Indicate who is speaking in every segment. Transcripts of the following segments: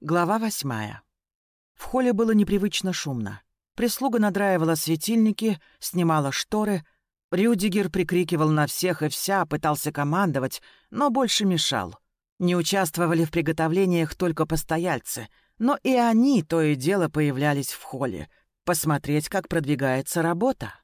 Speaker 1: Глава восьмая. В холле было непривычно шумно. Прислуга надраивала светильники, снимала шторы. Рюдигер прикрикивал на всех и вся, пытался командовать, но больше мешал. Не участвовали в приготовлениях только постояльцы, но и они то и дело появлялись в холле. Посмотреть, как продвигается работа.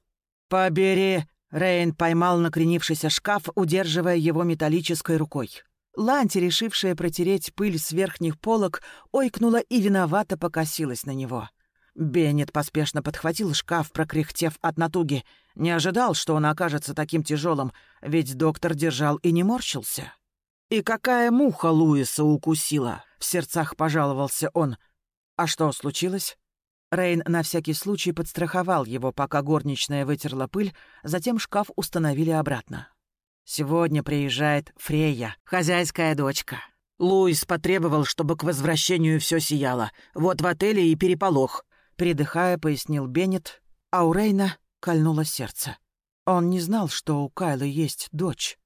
Speaker 1: «Побери!» — Рейн поймал накренившийся шкаф, удерживая его металлической рукой. Ланти, решившая протереть пыль с верхних полок, ойкнула и виновато покосилась на него. Беннет поспешно подхватил шкаф, прокряхтев от натуги. Не ожидал, что он окажется таким тяжелым, ведь доктор держал и не морщился. «И какая муха Луиса укусила?» — в сердцах пожаловался он. «А что случилось?» Рейн на всякий случай подстраховал его, пока горничная вытерла пыль, затем шкаф установили обратно. Сегодня приезжает Фрея, хозяйская дочка. Луис потребовал, чтобы к возвращению все сияло. Вот в отеле и переполох. Передыхая, пояснил Беннет, а у Рейна кольнуло сердце. Он не знал, что у Кайлы есть дочь.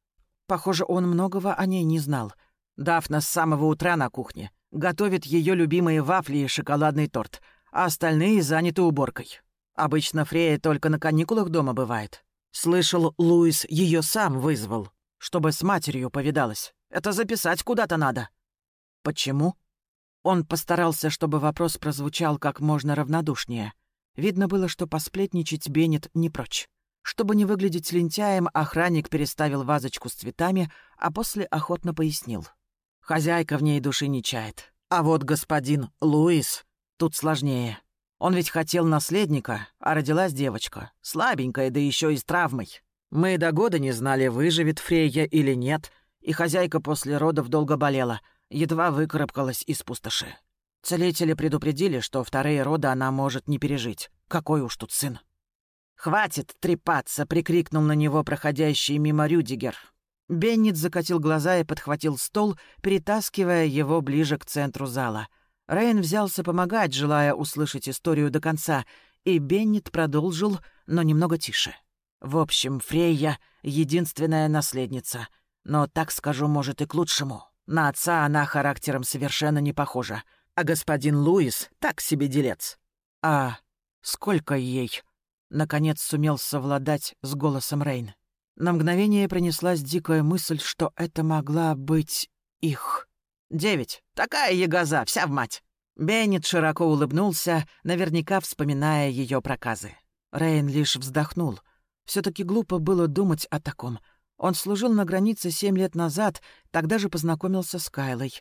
Speaker 1: Похоже, он многого о ней не знал. Дафна с самого утра на кухне. Готовит ее любимые вафли и шоколадный торт, а остальные заняты уборкой. Обычно Фрея только на каникулах дома бывает. Слышал, Луис ее сам вызвал, чтобы с матерью повидалась. Это записать куда-то надо. Почему? Он постарался, чтобы вопрос прозвучал как можно равнодушнее. Видно было, что посплетничать Беннет не прочь. Чтобы не выглядеть лентяем, охранник переставил вазочку с цветами, а после охотно пояснил. Хозяйка в ней души не чает. А вот господин Луис тут сложнее. Он ведь хотел наследника, а родилась девочка, слабенькая, да еще и с травмой. Мы до года не знали, выживет Фрейя или нет, и хозяйка после родов долго болела, едва выкарабкалась из пустоши. Целители предупредили, что вторые роды она может не пережить. Какой уж тут сын. «Хватит трепаться!» — прикрикнул на него проходящий мимо Рюдигер. Беннет закатил глаза и подхватил стол, перетаскивая его ближе к центру зала — Рейн взялся помогать, желая услышать историю до конца, и Беннет продолжил, но немного тише. В общем, Фрейя — единственная наследница. Но, так скажу, может, и к лучшему. На отца она характером совершенно не похожа. А господин Луис — так себе делец. А сколько ей? Наконец сумел совладать с голосом Рейн. На мгновение пронеслась дикая мысль, что это могла быть их. «Девять. Такая ягоза, вся в мать». Беннет широко улыбнулся, наверняка вспоминая ее проказы. Рейн лишь вздохнул. все таки глупо было думать о таком. Он служил на границе семь лет назад, тогда же познакомился с Кайлой.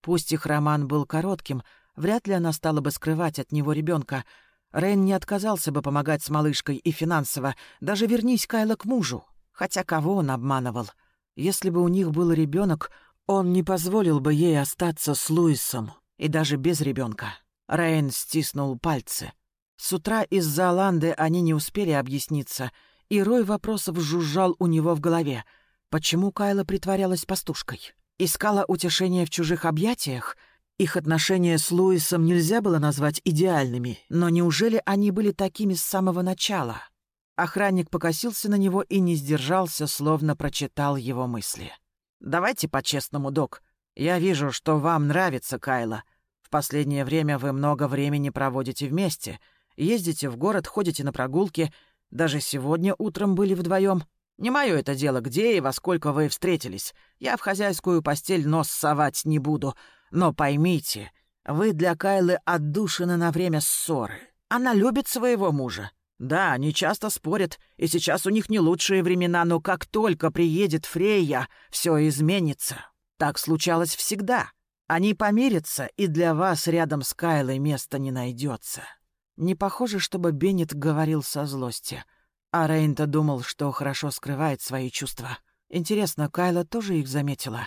Speaker 1: Пусть их роман был коротким, вряд ли она стала бы скрывать от него ребенка. Рейн не отказался бы помогать с малышкой и финансово, даже вернись Кайла к мужу. Хотя кого он обманывал? Если бы у них был ребенок, он не позволил бы ей остаться с Луисом, и даже без ребенка. Рейн стиснул пальцы. С утра из-за Аланды они не успели объясниться, и рой вопросов жужжал у него в голове. Почему Кайла притворялась пастушкой? Искала утешение в чужих объятиях? Их отношения с Луисом нельзя было назвать идеальными, но неужели они были такими с самого начала? Охранник покосился на него и не сдержался, словно прочитал его мысли. Давайте по-честному, док. Я вижу, что вам нравится Кайла. В последнее время вы много времени проводите вместе. Ездите в город, ходите на прогулки. Даже сегодня утром были вдвоем. Не мое это дело, где и во сколько вы встретились. Я в хозяйскую постель нос совать не буду. Но поймите, вы для Кайлы отдушины на время ссоры. Она любит своего мужа. Да, они часто спорят, и сейчас у них не лучшие времена, но как только приедет Фрейя, все изменится. Так случалось всегда. Они помирятся, и для вас рядом с Кайлой места не найдется. Не похоже, чтобы Беннет говорил со злости. А Рейнта думал, что хорошо скрывает свои чувства. Интересно, Кайла тоже их заметила?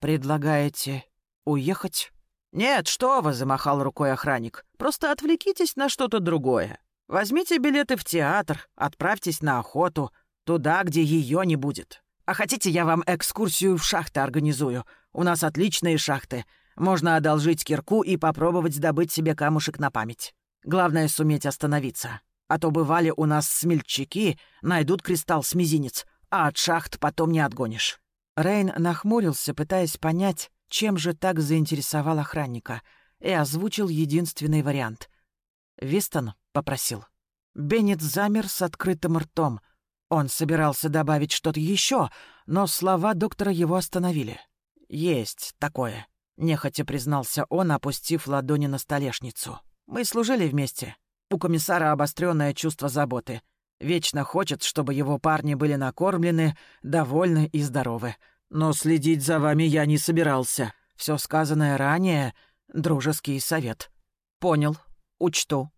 Speaker 1: Предлагаете уехать? «Нет, что вы!» — замахал рукой охранник. «Просто отвлекитесь на что-то другое. Возьмите билеты в театр, отправьтесь на охоту, туда, где ее не будет. А хотите, я вам экскурсию в шахты организую? У нас отличные шахты. Можно одолжить кирку и попробовать добыть себе камушек на память. Главное — суметь остановиться. А то бывали у нас смельчаки, найдут кристалл с мизинец, а от шахт потом не отгонишь». Рейн нахмурился, пытаясь понять, чем же так заинтересовал охранника. и озвучил единственный вариант. «Вистон?» — попросил. Беннет замер с открытым ртом. Он собирался добавить что-то еще, но слова доктора его остановили. «Есть такое», — нехотя признался он, опустив ладони на столешницу. «Мы служили вместе. У комиссара обостренное чувство заботы. Вечно хочет, чтобы его парни были накормлены, довольны и здоровы. Но следить за вами я не собирался. Все сказанное ранее — дружеский совет. Понял. Учту.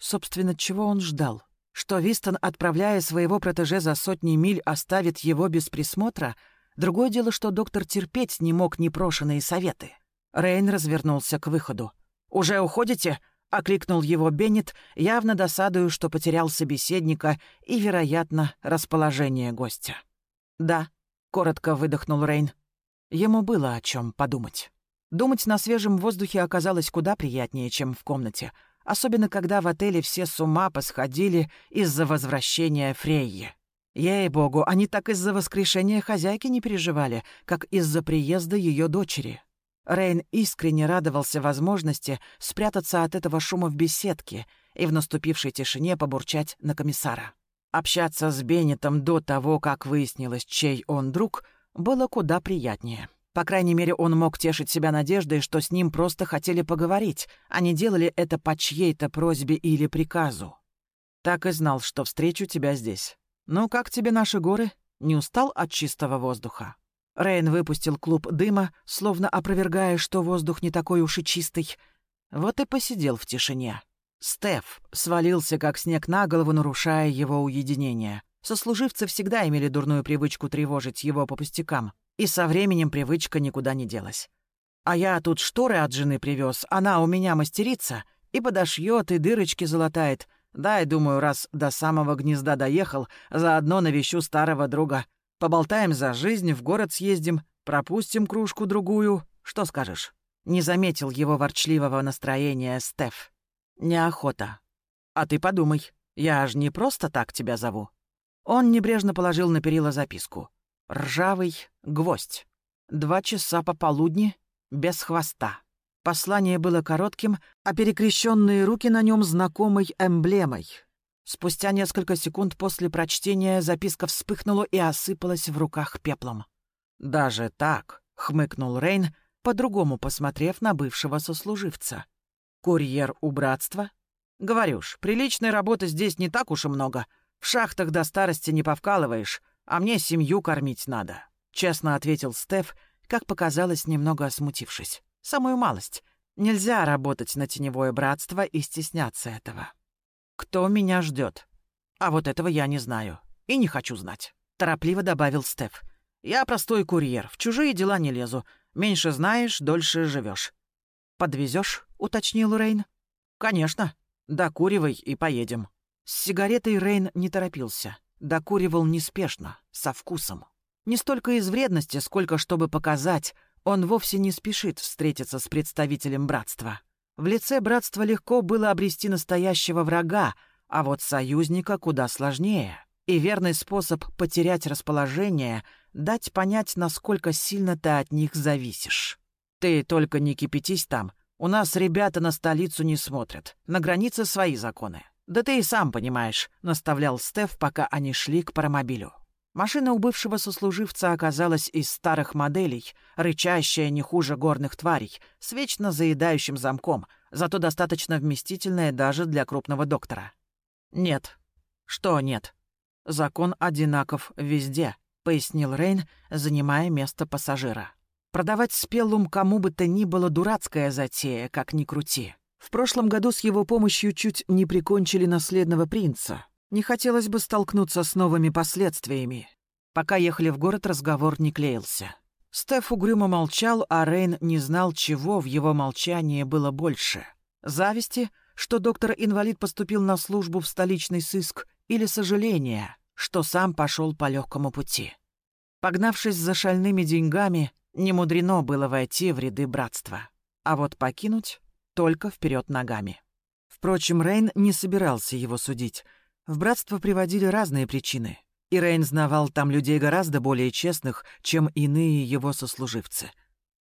Speaker 1: Собственно, чего он ждал? Что Вистон, отправляя своего протеже за сотни миль, оставит его без присмотра? Другое дело, что доктор терпеть не мог непрошенные советы. Рейн развернулся к выходу. «Уже уходите?» — окликнул его Беннет, явно досадую, что потерял собеседника и, вероятно, расположение гостя. «Да», — коротко выдохнул Рейн. Ему было о чем подумать. Думать на свежем воздухе оказалось куда приятнее, чем в комнате, особенно когда в отеле все с ума посходили из-за возвращения Фрейи. Ей-богу, они так из-за воскрешения хозяйки не переживали, как из-за приезда ее дочери. Рейн искренне радовался возможности спрятаться от этого шума в беседке и в наступившей тишине побурчать на комиссара. Общаться с Беннетом до того, как выяснилось, чей он друг, было куда приятнее. По крайней мере, он мог тешить себя надеждой, что с ним просто хотели поговорить, а не делали это по чьей-то просьбе или приказу. Так и знал, что встречу тебя здесь. Ну, как тебе наши горы? Не устал от чистого воздуха? Рейн выпустил клуб дыма, словно опровергая, что воздух не такой уж и чистый. Вот и посидел в тишине. Стеф свалился, как снег на голову, нарушая его уединение. Сослуживцы всегда имели дурную привычку тревожить его по пустякам, и со временем привычка никуда не делась. А я тут шторы от жены привез, она у меня мастерица, и подошьет, и дырочки залатает. Дай, думаю, раз до самого гнезда доехал, заодно навещу старого друга — Поболтаем за жизнь, в город съездим, пропустим кружку-другую. Что скажешь?» Не заметил его ворчливого настроения Стеф. «Неохота. А ты подумай, я ж не просто так тебя зову». Он небрежно положил на перила записку. «Ржавый гвоздь. Два часа пополудни, без хвоста». Послание было коротким, а перекрещенные руки на нем знакомой эмблемой — Спустя несколько секунд после прочтения записка вспыхнула и осыпалась в руках пеплом. «Даже так», — хмыкнул Рейн, по-другому посмотрев на бывшего сослуживца. «Курьер у братства?» «Говорю ж, приличной работы здесь не так уж и много. В шахтах до старости не повкалываешь, а мне семью кормить надо», — честно ответил Стеф, как показалось, немного смутившись. «Самую малость. Нельзя работать на теневое братство и стесняться этого». «Кто меня ждет? А вот этого я не знаю. И не хочу знать», — торопливо добавил Стеф. «Я простой курьер, в чужие дела не лезу. Меньше знаешь, дольше живешь. «Подвезешь?» — уточнил Рейн. «Конечно. Докуривай и поедем». С сигаретой Рейн не торопился. Докуривал неспешно, со вкусом. Не столько из вредности, сколько чтобы показать, он вовсе не спешит встретиться с представителем братства. В лице братства легко было обрести настоящего врага, а вот союзника куда сложнее. И верный способ потерять расположение — дать понять, насколько сильно ты от них зависишь. Ты только не кипятись там. У нас ребята на столицу не смотрят. На границе свои законы. Да ты и сам понимаешь, — наставлял Стеф, пока они шли к паромобилю. Машина у бывшего сослуживца оказалась из старых моделей, рычащая не хуже горных тварей, с вечно заедающим замком, зато достаточно вместительная даже для крупного доктора. «Нет». «Что нет?» «Закон одинаков везде», — пояснил Рейн, занимая место пассажира. «Продавать спеллум кому бы то ни было дурацкая затея, как ни крути. В прошлом году с его помощью чуть не прикончили наследного принца, не хотелось бы столкнуться с новыми последствиями. Пока ехали в город, разговор не клеился. Стеф угрюмо молчал, а Рейн не знал, чего в его молчании было больше. Зависти, что доктор-инвалид поступил на службу в столичный сыск, или сожаления, что сам пошел по легкому пути. Погнавшись за шальными деньгами, не мудрено было войти в ряды братства. А вот покинуть — только вперед ногами. Впрочем, Рейн не собирался его судить — в братство приводили разные причины, и Рейн знавал там людей гораздо более честных, чем иные его сослуживцы.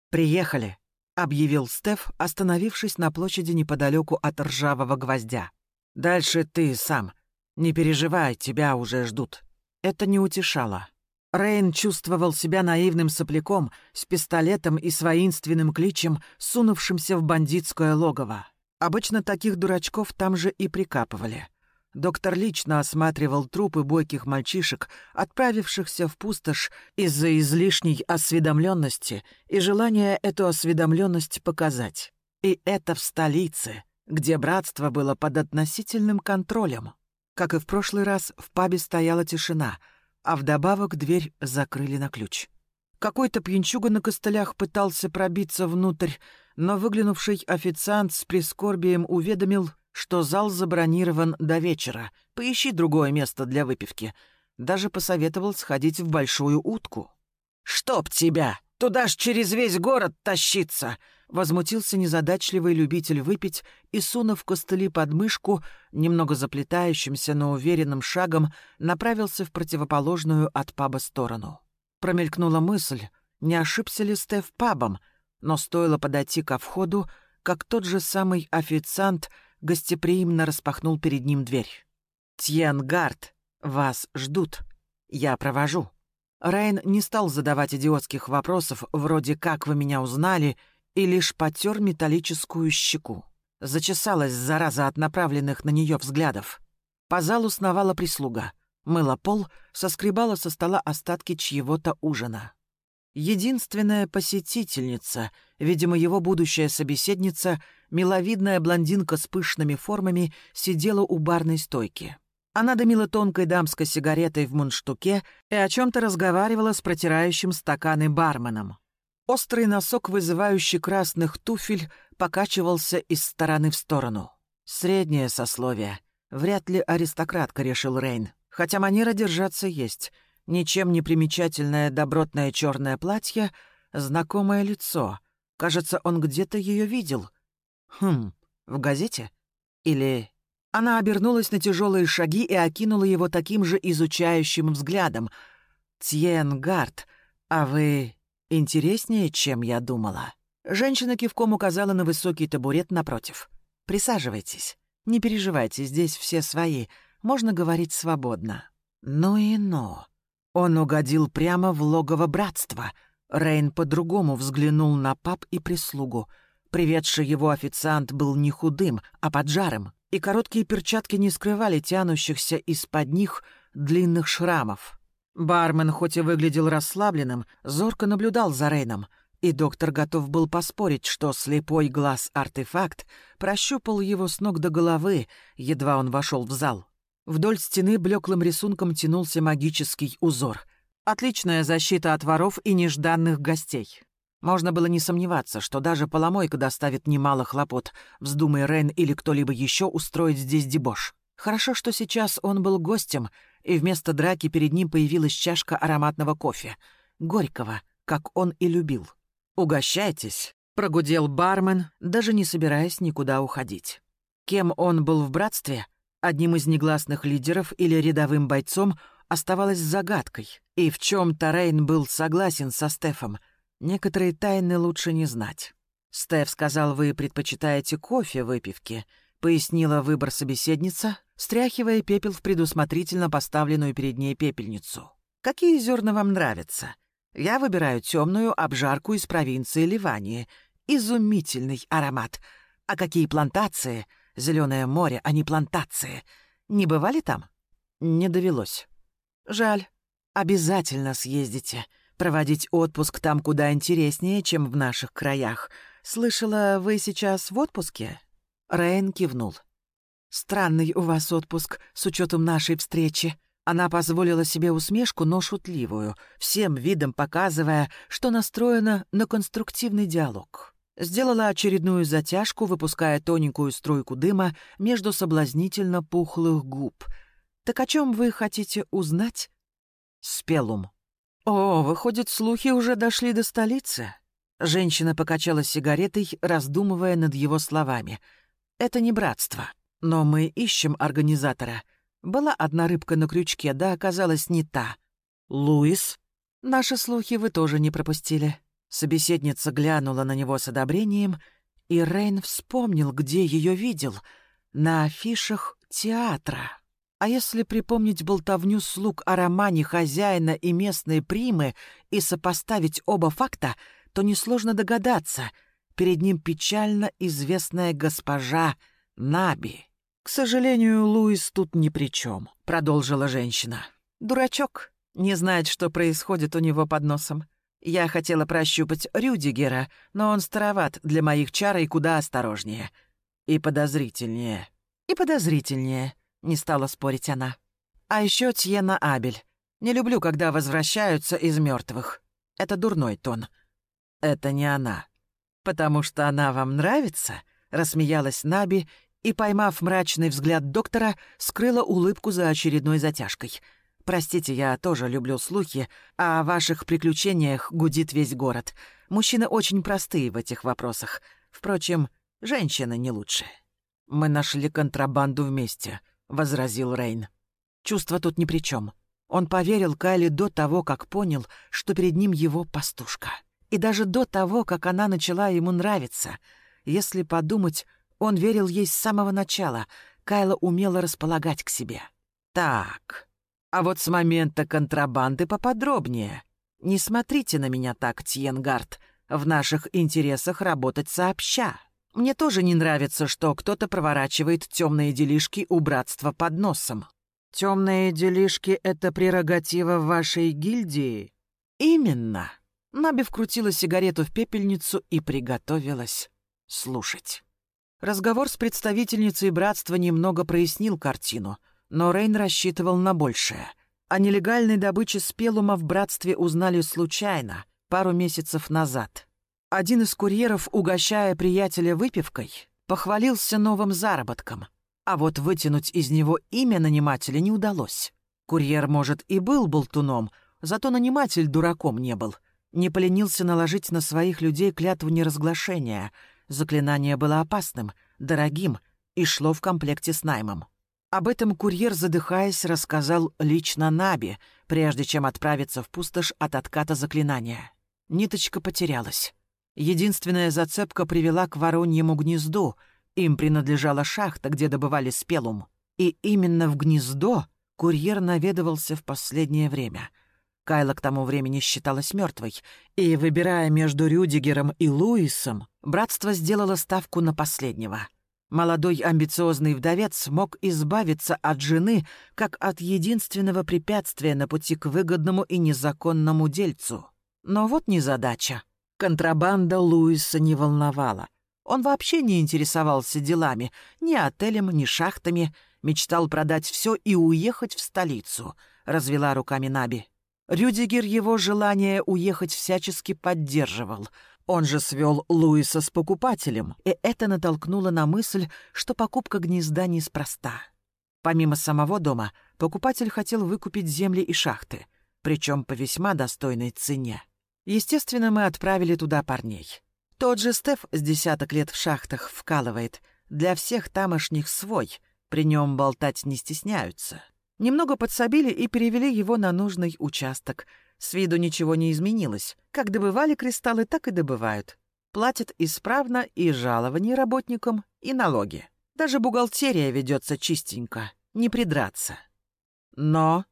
Speaker 1: «Приехали», — объявил Стеф, остановившись на площади неподалеку от ржавого гвоздя. «Дальше ты сам. Не переживай, тебя уже ждут». Это не утешало. Рейн чувствовал себя наивным сопляком с пистолетом и с воинственным кличем, сунувшимся в бандитское логово. Обычно таких дурачков там же и прикапывали. Доктор лично осматривал трупы бойких мальчишек, отправившихся в пустошь из-за излишней осведомленности и желания эту осведомленность показать. И это в столице, где братство было под относительным контролем. Как и в прошлый раз, в пабе стояла тишина — а вдобавок дверь закрыли на ключ. Какой-то пьянчуга на костылях пытался пробиться внутрь, но выглянувший официант с прискорбием уведомил, что зал забронирован до вечера, поищи другое место для выпивки. Даже посоветовал сходить в большую утку. «Чтоб тебя! Туда ж через весь город тащиться!» Возмутился незадачливый любитель выпить и, сунув костыли под мышку, немного заплетающимся, но уверенным шагом, направился в противоположную от паба сторону. Промелькнула мысль, не ошибся ли Стеф пабом, но стоило подойти ко входу, как тот же самый официант гостеприимно распахнул перед ним дверь. «Тьенгард, вас ждут. Я провожу». Райан не стал задавать идиотских вопросов вроде «как вы меня узнали?» И лишь потер металлическую щеку. Зачесалась зараза от направленных на нее взглядов. По залу сновала прислуга. Мыла пол, соскребала со стола остатки чьего-то ужина. Единственная посетительница, видимо, его будущая собеседница, миловидная блондинка с пышными формами, сидела у барной стойки. Она дымила тонкой дамской сигаретой в мундштуке и о чем-то разговаривала с протирающим стаканы барменом. Острый носок, вызывающий красных туфель, покачивался из стороны в сторону. Среднее сословие. Вряд ли аристократка, решил Рейн. Хотя манера держаться есть. Ничем не примечательное добротное черное платье, знакомое лицо. Кажется, он где-то ее видел. Хм, в газете? Или... Она обернулась на тяжелые шаги и окинула его таким же изучающим взглядом. «Тьенгард, а вы Интереснее, чем я думала. Женщина кивком указала на высокий табурет напротив. «Присаживайтесь. Не переживайте, здесь все свои. Можно говорить свободно». «Ну и ну». Он угодил прямо в логово братства. Рейн по-другому взглянул на пап и прислугу. Приведший его официант был не худым, а поджарым, и короткие перчатки не скрывали тянущихся из-под них длинных шрамов. Бармен, хоть и выглядел расслабленным, зорко наблюдал за Рейном, и доктор готов был поспорить, что слепой глаз-артефакт прощупал его с ног до головы, едва он вошел в зал. Вдоль стены блеклым рисунком тянулся магический узор. Отличная защита от воров и нежданных гостей. Можно было не сомневаться, что даже поломойка доставит немало хлопот, вздумай Рейн или кто-либо еще устроить здесь дебош. Хорошо, что сейчас он был гостем — и вместо драки перед ним появилась чашка ароматного кофе. Горького, как он и любил. «Угощайтесь», — прогудел бармен, даже не собираясь никуда уходить. Кем он был в братстве, одним из негласных лидеров или рядовым бойцом, оставалось загадкой. И в чем Тарейн был согласен со Стефом, некоторые тайны лучше не знать. «Стеф сказал, вы предпочитаете кофе выпивки», — пояснила выбор собеседница, стряхивая пепел в предусмотрительно поставленную перед ней пепельницу. «Какие зерна вам нравятся? Я выбираю темную обжарку из провинции Ливании. Изумительный аромат. А какие плантации? Зеленое море, а не плантации. Не бывали там?» «Не довелось». «Жаль. Обязательно съездите. Проводить отпуск там куда интереснее, чем в наших краях. Слышала, вы сейчас в отпуске?» Рейн кивнул. «Странный у вас отпуск, с учетом нашей встречи». Она позволила себе усмешку, но шутливую, всем видом показывая, что настроена на конструктивный диалог. Сделала очередную затяжку, выпуская тоненькую струйку дыма между соблазнительно пухлых губ. «Так о чем вы хотите узнать?» «Спелум». «О, выходит, слухи уже дошли до столицы?» Женщина покачала сигаретой, раздумывая над его словами. «Это не братство. Но мы ищем организатора. Была одна рыбка на крючке, да оказалась не та. Луис? Наши слухи вы тоже не пропустили. Собеседница глянула на него с одобрением, и Рейн вспомнил, где ее видел. На афишах театра. А если припомнить болтовню слуг о романе хозяина и местной примы и сопоставить оба факта, то несложно догадаться. Перед ним печально известная госпожа Наби. «К сожалению, Луис тут ни при чем», — продолжила женщина. «Дурачок. Не знает, что происходит у него под носом. Я хотела прощупать Рюдигера, но он староват для моих чар и куда осторожнее. И подозрительнее. И подозрительнее», — не стала спорить она. «А еще Тьена Абель. Не люблю, когда возвращаются из мертвых. Это дурной тон. Это не она. Потому что она вам нравится?» — рассмеялась Наби и, поймав мрачный взгляд доктора, скрыла улыбку за очередной затяжкой — Простите, я тоже люблю слухи, а о ваших приключениях гудит весь город. Мужчины очень простые в этих вопросах. Впрочем, женщины не лучше. Мы нашли контрабанду вместе, возразил Рейн. Чувство тут ни при чем. Он поверил Кайли до того, как понял, что перед ним его пастушка. И даже до того, как она начала ему нравиться. Если подумать, он верил ей с самого начала. Кайла умела располагать к себе. Так, а вот с момента контрабанды поподробнее. Не смотрите на меня так, Тьенгард. В наших интересах работать сообща. Мне тоже не нравится, что кто-то проворачивает темные делишки у братства под носом. Темные делишки — это прерогатива вашей гильдии? Именно. Наби вкрутила сигарету в пепельницу и приготовилась слушать. Разговор с представительницей братства немного прояснил картину — но Рейн рассчитывал на большее. О нелегальной добыче спелума в братстве узнали случайно, пару месяцев назад. Один из курьеров, угощая приятеля выпивкой, похвалился новым заработком. А вот вытянуть из него имя нанимателя не удалось. Курьер, может, и был болтуном, зато наниматель дураком не был. Не поленился наложить на своих людей клятву неразглашения. Заклинание было опасным, дорогим и шло в комплекте с наймом. Об этом курьер, задыхаясь, рассказал лично Наби, прежде чем отправиться в пустошь от отката заклинания. Ниточка потерялась. Единственная зацепка привела к вороньему гнезду. Им принадлежала шахта, где добывали спелум. И именно в гнездо курьер наведывался в последнее время. Кайла к тому времени считалась мертвой, и, выбирая между Рюдигером и Луисом, братство сделало ставку на последнего — Молодой амбициозный вдовец смог избавиться от жены как от единственного препятствия на пути к выгодному и незаконному дельцу. Но вот незадача. Контрабанда Луиса не волновала. Он вообще не интересовался делами, ни отелем, ни шахтами, мечтал продать все и уехать в столицу, развела руками Наби. Рюдигер его желание уехать всячески поддерживал — он же свел Луиса с покупателем, и это натолкнуло на мысль, что покупка гнезда неспроста. Помимо самого дома, покупатель хотел выкупить земли и шахты, причем по весьма достойной цене. Естественно, мы отправили туда парней. Тот же Стеф с десяток лет в шахтах вкалывает. Для всех тамошних свой. При нем болтать не стесняются. Немного подсобили и перевели его на нужный участок — с виду ничего не изменилось. Как добывали кристаллы, так и добывают. Платят исправно и жалования работникам, и налоги. Даже бухгалтерия ведется чистенько, не придраться. Но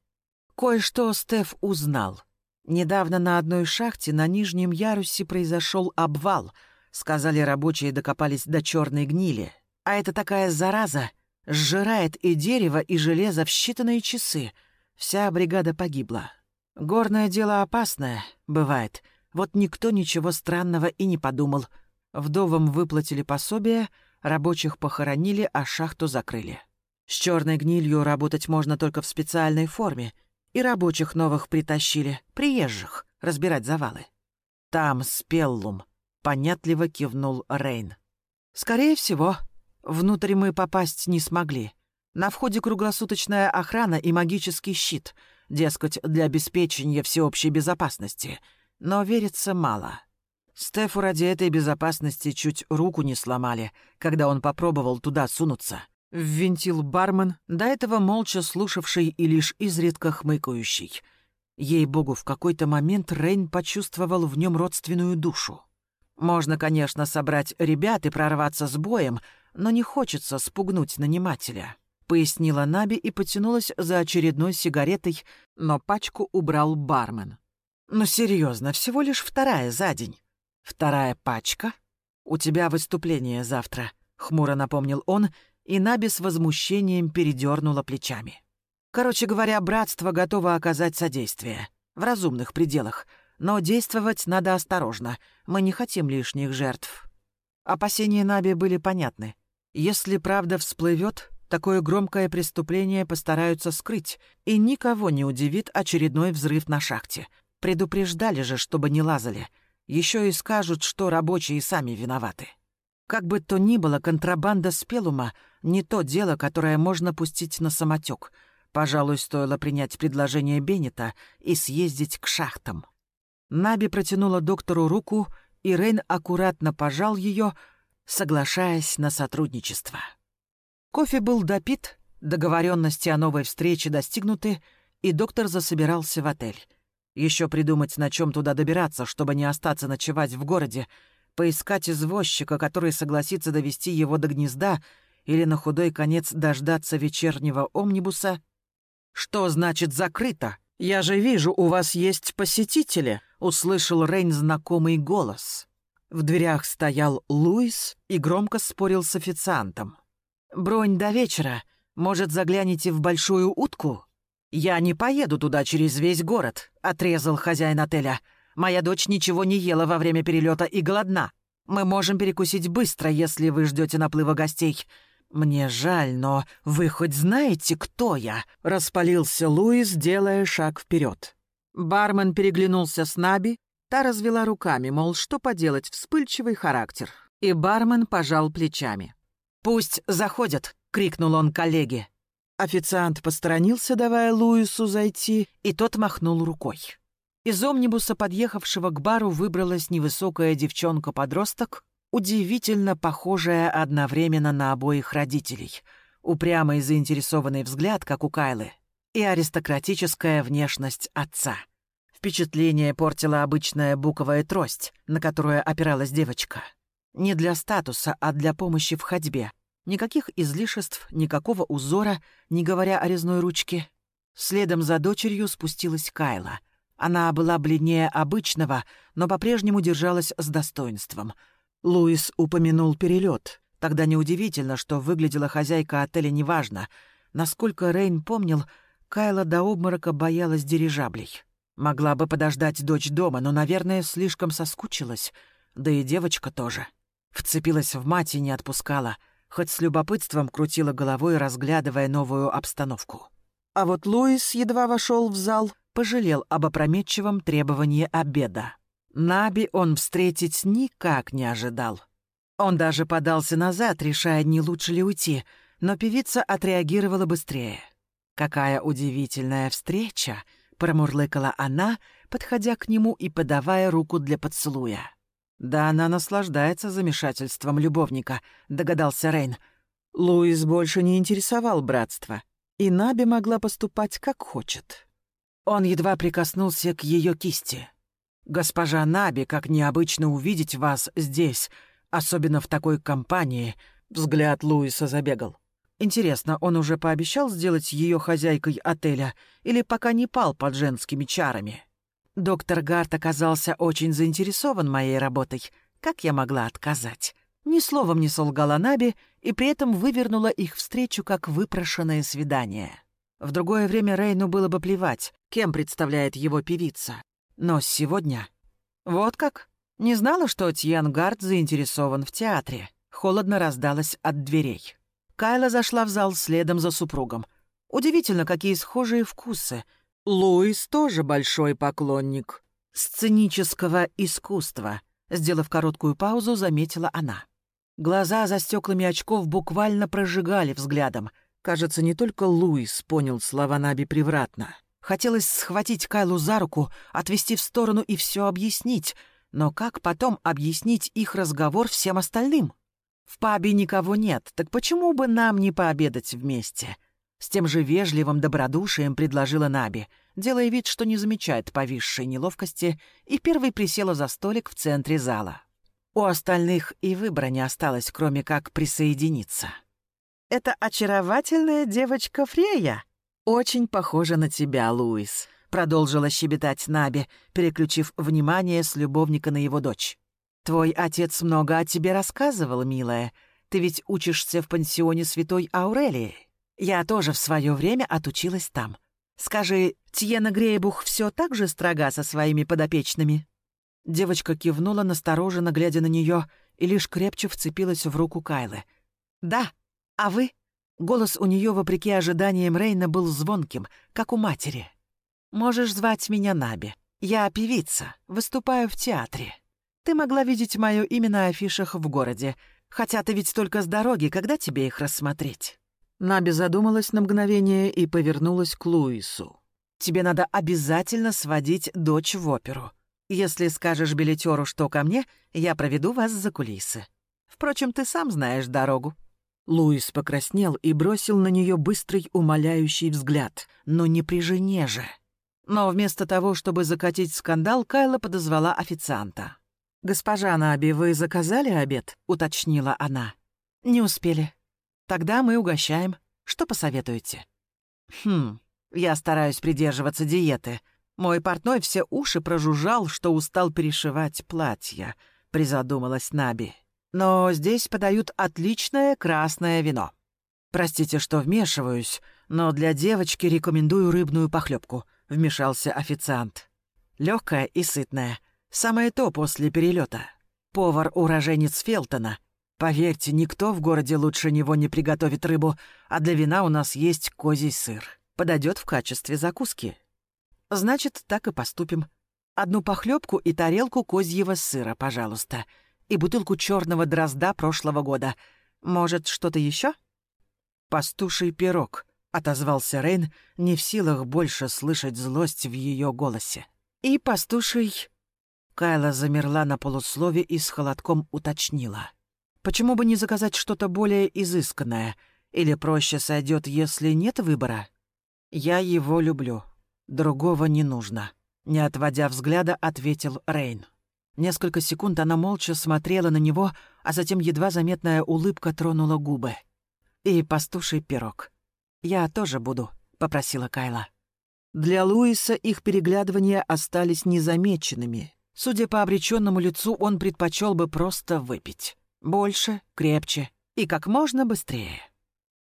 Speaker 1: кое-что Стеф узнал. Недавно на одной шахте на нижнем ярусе произошел обвал. Сказали, рабочие докопались до черной гнили. А это такая зараза. Сжирает и дерево, и железо в считанные часы. Вся бригада погибла. Горное дело опасное, бывает. Вот никто ничего странного и не подумал. Вдовам выплатили пособие, рабочих похоронили, а шахту закрыли. С черной гнилью работать можно только в специальной форме. И рабочих новых притащили, приезжих, разбирать завалы. Там спеллум, понятливо кивнул Рейн. Скорее всего, внутрь мы попасть не смогли. На входе круглосуточная охрана и магический щит — дескать, для обеспечения всеобщей безопасности. Но верится мало. Стефу ради этой безопасности чуть руку не сломали, когда он попробовал туда сунуться. Ввинтил бармен, до этого молча слушавший и лишь изредка хмыкающий. Ей-богу, в какой-то момент Рейн почувствовал в нем родственную душу. Можно, конечно, собрать ребят и прорваться с боем, но не хочется спугнуть нанимателя», — пояснила Наби и потянулась за очередной сигаретой, но пачку убрал бармен. «Ну серьезно, всего лишь вторая за день. Вторая пачка? У тебя выступление завтра», — хмуро напомнил он, и Наби с возмущением передернула плечами. «Короче говоря, братство готово оказать содействие. В разумных пределах. Но действовать надо осторожно. Мы не хотим лишних жертв». Опасения Наби были понятны. Если правда всплывет, такое громкое преступление постараются скрыть, и никого не удивит очередной взрыв на шахте. Предупреждали же, чтобы не лазали. Еще и скажут, что рабочие сами виноваты. Как бы то ни было, контрабанда спелума — не то дело, которое можно пустить на самотек. Пожалуй, стоило принять предложение Беннета и съездить к шахтам. Наби протянула доктору руку, и Рейн аккуратно пожал ее, соглашаясь на сотрудничество. Кофе был допит, договоренности о новой встрече достигнуты, и доктор засобирался в отель. Еще придумать, на чем туда добираться, чтобы не остаться ночевать в городе, поискать извозчика, который согласится довести его до гнезда, или на худой конец дождаться вечернего омнибуса. «Что значит закрыто? Я же вижу, у вас есть посетители», — услышал Рейн знакомый голос. В дверях стоял Луис и громко спорил с официантом. «Бронь до вечера. Может, заглянете в большую утку?» «Я не поеду туда через весь город», — отрезал хозяин отеля. «Моя дочь ничего не ела во время перелета и голодна. Мы можем перекусить быстро, если вы ждете наплыва гостей. «Мне жаль, но вы хоть знаете, кто я?» — распалился Луис, делая шаг вперед. Бармен переглянулся с Наби, Та развела руками, мол, что поделать, вспыльчивый характер. И бармен пожал плечами. «Пусть заходят!» — крикнул он коллеге. Официант посторонился, давая Луису зайти, и тот махнул рукой. Из омнибуса, подъехавшего к бару, выбралась невысокая девчонка-подросток, удивительно похожая одновременно на обоих родителей. Упрямый заинтересованный взгляд, как у Кайлы, и аристократическая внешность отца — Впечатление портила обычная буковая трость, на которую опиралась девочка. Не для статуса, а для помощи в ходьбе. Никаких излишеств, никакого узора, не говоря о резной ручке. Следом за дочерью спустилась Кайла. Она была бледнее обычного, но по-прежнему держалась с достоинством. Луис упомянул перелет. Тогда неудивительно, что выглядела хозяйка отеля неважно. Насколько Рейн помнил, Кайла до обморока боялась дирижаблей. Могла бы подождать дочь дома, но, наверное, слишком соскучилась. Да и девочка тоже. Вцепилась в мать и не отпускала, хоть с любопытством крутила головой, разглядывая новую обстановку. А вот Луис едва вошел в зал, пожалел об опрометчивом требовании обеда. Наби он встретить никак не ожидал. Он даже подался назад, решая, не лучше ли уйти, но певица отреагировала быстрее. Какая удивительная встреча! Промурлыкала она, подходя к нему и подавая руку для поцелуя. «Да она наслаждается замешательством любовника», — догадался Рейн. Луис больше не интересовал братство, и Наби могла поступать как хочет. Он едва прикоснулся к ее кисти. «Госпожа Наби, как необычно увидеть вас здесь, особенно в такой компании», — взгляд Луиса забегал. Интересно, он уже пообещал сделать ее хозяйкой отеля или пока не пал под женскими чарами? Доктор Гарт оказался очень заинтересован моей работой. Как я могла отказать? Ни словом не солгала Наби и при этом вывернула их встречу как выпрошенное свидание. В другое время Рейну было бы плевать, кем представляет его певица. Но сегодня... Вот как? Не знала, что Тьен Гард заинтересован в театре. Холодно раздалась от дверей. Кайла зашла в зал следом за супругом. Удивительно, какие схожие вкусы. Луис тоже большой поклонник сценического искусства. Сделав короткую паузу, заметила она. Глаза за стеклами очков буквально прожигали взглядом. Кажется, не только Луис понял слова Наби превратно. Хотелось схватить Кайлу за руку, отвести в сторону и все объяснить. Но как потом объяснить их разговор всем остальным? В пабе никого нет, так почему бы нам не пообедать вместе? С тем же вежливым добродушием предложила Наби. делая вид, что не замечает повисшей неловкости, и первой присела за столик в центре зала. У остальных и выбора не осталось, кроме как присоединиться. «Это очаровательная девочка Фрея. Очень похожа на тебя, Луис», — продолжила щебетать Наби, переключив внимание с любовника на его дочь. «Твой отец много о тебе рассказывал, милая. Ты ведь учишься в пансионе Святой Аурелии. Я тоже в свое время отучилась там. Скажи, Тьена Грейбух все так же строга со своими подопечными?» Девочка кивнула, настороженно глядя на нее, и лишь крепче вцепилась в руку Кайлы. «Да, а вы?» Голос у нее, вопреки ожиданиям Рейна, был звонким, как у матери. «Можешь звать меня Наби. Я певица, выступаю в театре. Ты могла видеть мое имя на афишах в городе, хотя ты ведь только с дороги, когда тебе их рассмотреть?» Наби задумалась на мгновение и повернулась к Луису. «Тебе надо обязательно сводить дочь в оперу. Если скажешь билетеру, что ко мне, я проведу вас за кулисы. Впрочем, ты сам знаешь дорогу». Луис покраснел и бросил на нее быстрый умоляющий взгляд. «Но не при жене же». Но вместо того, чтобы закатить скандал, Кайла подозвала официанта. «Госпожа Наби, вы заказали обед?» — уточнила она. «Не успели. Тогда мы угощаем. Что посоветуете?» «Хм, я стараюсь придерживаться диеты», мой портной все уши прожужжал, что устал перешивать платья, призадумалась Наби. Но здесь подают отличное красное вино. Простите, что вмешиваюсь, но для девочки рекомендую рыбную похлебку, вмешался официант. Легкая и сытная. Самое то после перелета. Повар-уроженец Фелтона. Поверьте, никто в городе лучше него не приготовит рыбу, а для вина у нас есть козий сыр. Подойдет в качестве закуски. Значит, так и поступим. Одну похлебку и тарелку козьего сыра, пожалуйста. И бутылку черного дрозда прошлого года. Может, что-то еще? Пастуший пирог, отозвался Рейн, не в силах больше слышать злость в ее голосе. И пастуший... Кайла замерла на полуслове и с холодком уточнила. Почему бы не заказать что-то более изысканное? Или проще сойдет, если нет выбора? Я его люблю. «Другого не нужно», — не отводя взгляда, ответил Рейн. Несколько секунд она молча смотрела на него, а затем едва заметная улыбка тронула губы. «И пастуший пирог. Я тоже буду», — попросила Кайла. Для Луиса их переглядывания остались незамеченными. Судя по обреченному лицу, он предпочел бы просто выпить. Больше, крепче и как можно быстрее.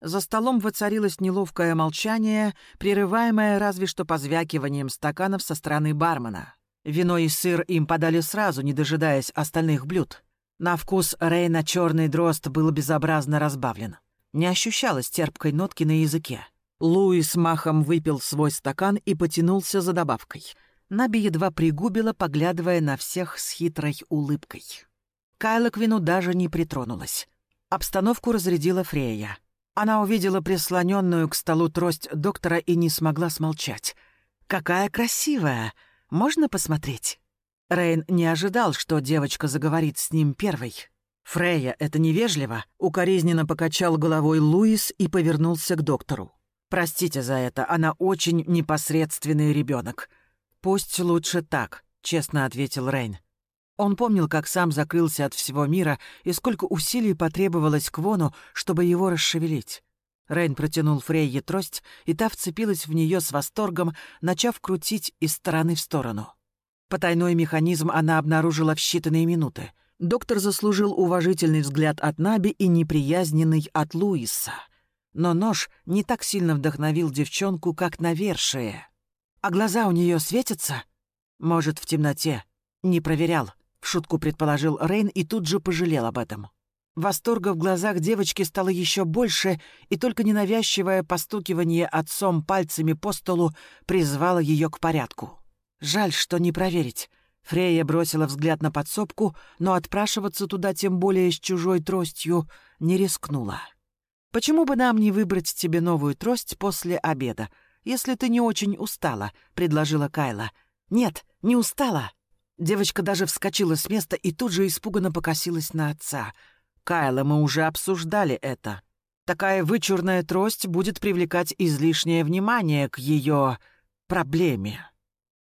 Speaker 1: За столом воцарилось неловкое молчание, прерываемое разве что позвякиванием стаканов со стороны бармена. Вино и сыр им подали сразу, не дожидаясь остальных блюд. На вкус Рейна черный дрозд был безобразно разбавлен. Не ощущалось терпкой нотки на языке. Луис махом выпил свой стакан и потянулся за добавкой. Наби едва пригубила, поглядывая на всех с хитрой улыбкой. Кайла к вину даже не притронулась. Обстановку разрядила Фрея. Она увидела прислоненную к столу трость доктора и не смогла смолчать. «Какая красивая! Можно посмотреть?» Рейн не ожидал, что девочка заговорит с ним первой. «Фрея, это невежливо», — укоризненно покачал головой Луис и повернулся к доктору. «Простите за это, она очень непосредственный ребенок. «Пусть лучше так», — честно ответил Рейн. Он помнил, как сам закрылся от всего мира и сколько усилий потребовалось Квону, чтобы его расшевелить. Рейн протянул Фрейе трость, и та вцепилась в нее с восторгом, начав крутить из стороны в сторону. Потайной механизм она обнаружила в считанные минуты. Доктор заслужил уважительный взгляд от Наби и неприязненный от Луиса. Но нож не так сильно вдохновил девчонку, как навершие. А глаза у нее светятся? Может, в темноте. Не проверял. В шутку предположил Рейн и тут же пожалел об этом. Восторга в глазах девочки стало еще больше, и только ненавязчивое постукивание отцом пальцами по столу призвало ее к порядку. Жаль, что не проверить. Фрея бросила взгляд на подсобку, но отпрашиваться туда, тем более с чужой тростью, не рискнула. «Почему бы нам не выбрать тебе новую трость после обеда, если ты не очень устала?» — предложила Кайла. «Нет, не устала. Девочка даже вскочила с места и тут же испуганно покосилась на отца. «Кайла, мы уже обсуждали это. Такая вычурная трость будет привлекать излишнее внимание к ее проблеме.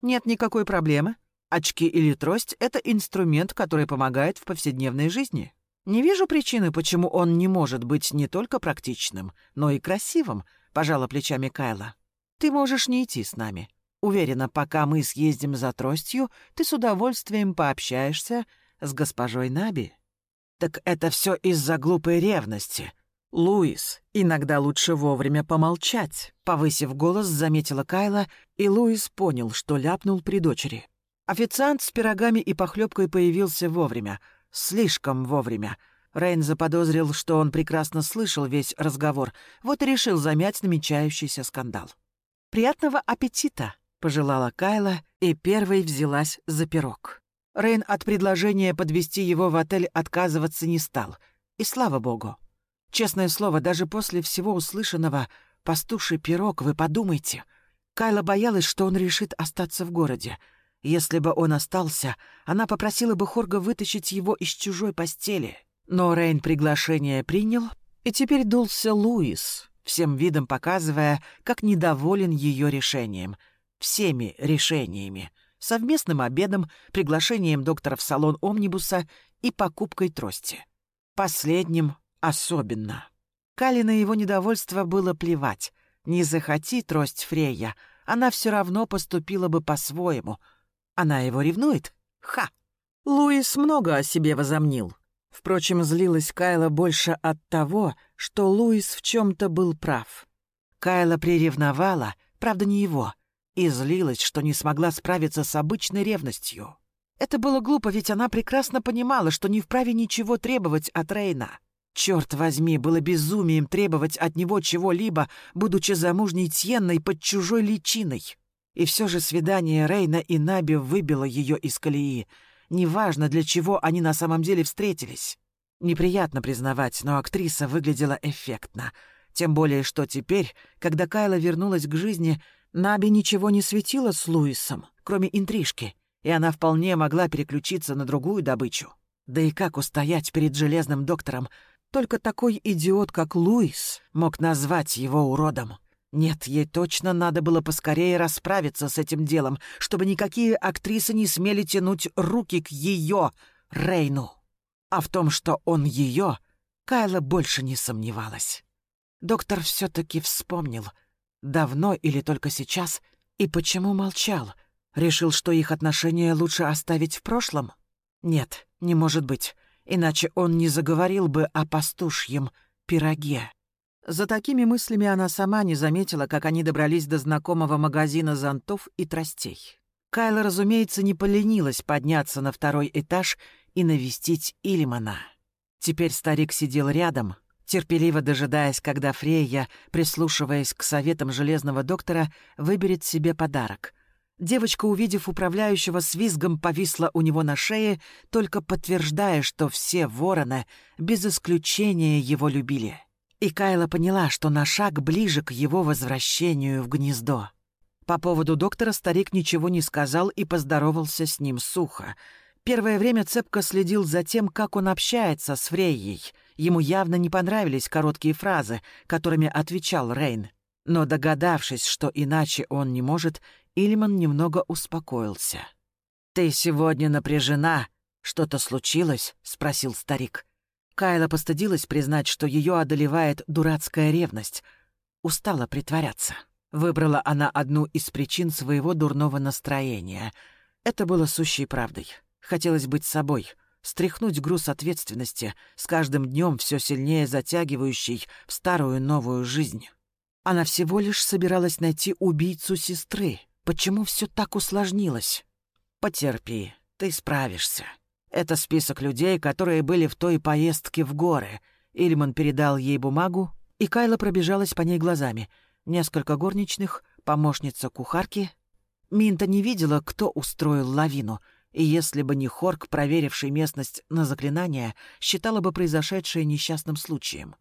Speaker 1: Нет никакой проблемы. Очки или трость — это инструмент, который помогает в повседневной жизни. Не вижу причины, почему он не может быть не только практичным, но и красивым, пожала плечами Кайла. Ты можешь не идти с нами. Уверена, пока мы съездим за тростью, ты с удовольствием пообщаешься с госпожой Наби. Так это все из-за глупой ревности. Луис, иногда лучше вовремя помолчать, повысив голос, заметила Кайла, и Луис понял, что ляпнул при дочери. Официант с пирогами и похлебкой появился вовремя. Слишком вовремя. Рейн заподозрил, что он прекрасно слышал весь разговор, вот и решил замять намечающийся скандал. «Приятного аппетита!» — пожелала Кайла и первой взялась за пирог. Рейн от предложения подвести его в отель отказываться не стал. И слава богу. Честное слово, даже после всего услышанного «пастуший пирог, вы подумайте». Кайла боялась, что он решит остаться в городе. Если бы он остался, она попросила бы Хорга вытащить его из чужой постели. Но Рейн приглашение принял, и теперь дулся Луис, всем видом показывая, как недоволен ее решением — всеми решениями, совместным обедом, приглашением доктора в салон омнибуса и покупкой трости. Последним особенно. Кали на его недовольство было плевать. Не захоти трость Фрея, она все равно поступила бы по-своему. Она его ревнует? Ха! Луис много о себе возомнил. Впрочем, злилась Кайла больше от того, что Луис в чем-то был прав. Кайла приревновала, правда, не его — и злилась, что не смогла справиться с обычной ревностью. Это было глупо, ведь она прекрасно понимала, что не вправе ничего требовать от Рейна. Черт возьми, было безумием требовать от него чего-либо, будучи замужней Тьенной под чужой личиной. И все же свидание Рейна и Наби выбило ее из колеи. Неважно, для чего они на самом деле встретились. Неприятно признавать, но актриса выглядела эффектно. Тем более, что теперь, когда Кайла вернулась к жизни, Наби ничего не светило с Луисом, кроме интрижки, и она вполне могла переключиться на другую добычу. Да и как устоять перед железным доктором? Только такой идиот, как Луис, мог назвать его уродом. Нет, ей точно надо было поскорее расправиться с этим делом, чтобы никакие актрисы не смели тянуть руки к ее Рейну. А в том, что он ее, Кайла больше не сомневалась. Доктор все-таки вспомнил — Давно или только сейчас? И почему молчал? Решил, что их отношения лучше оставить в прошлом? Нет, не может быть. Иначе он не заговорил бы о пастушьем пироге. За такими мыслями она сама не заметила, как они добрались до знакомого магазина зонтов и тростей. Кайла, разумеется, не поленилась подняться на второй этаж и навестить Ильмана. Теперь старик сидел рядом, терпеливо дожидаясь, когда Фрейя, прислушиваясь к советам железного доктора, выберет себе подарок. Девочка, увидев управляющего с визгом, повисла у него на шее, только подтверждая, что все вороны, без исключения, его любили. И Кайла поняла, что на шаг ближе к его возвращению в гнездо. По поводу доктора старик ничего не сказал и поздоровался с ним сухо. Первое время цепко следил за тем, как он общается с Фрейей — Ему явно не понравились короткие фразы, которыми отвечал Рейн. Но догадавшись, что иначе он не может, Ильман немного успокоился. «Ты сегодня напряжена. Что-то случилось?» — спросил старик. Кайла постыдилась признать, что ее одолевает дурацкая ревность. Устала притворяться. Выбрала она одну из причин своего дурного настроения. Это было сущей правдой. Хотелось быть собой — стряхнуть груз ответственности, с каждым днем все сильнее затягивающий в старую новую жизнь. Она всего лишь собиралась найти убийцу сестры. Почему все так усложнилось? Потерпи, ты справишься. Это список людей, которые были в той поездке в горы. Ильман передал ей бумагу, и Кайла пробежалась по ней глазами. Несколько горничных, помощница кухарки. Минта не видела, кто устроил лавину — и если бы не Хорк, проверивший местность на заклинание, считала бы произошедшее несчастным случаем.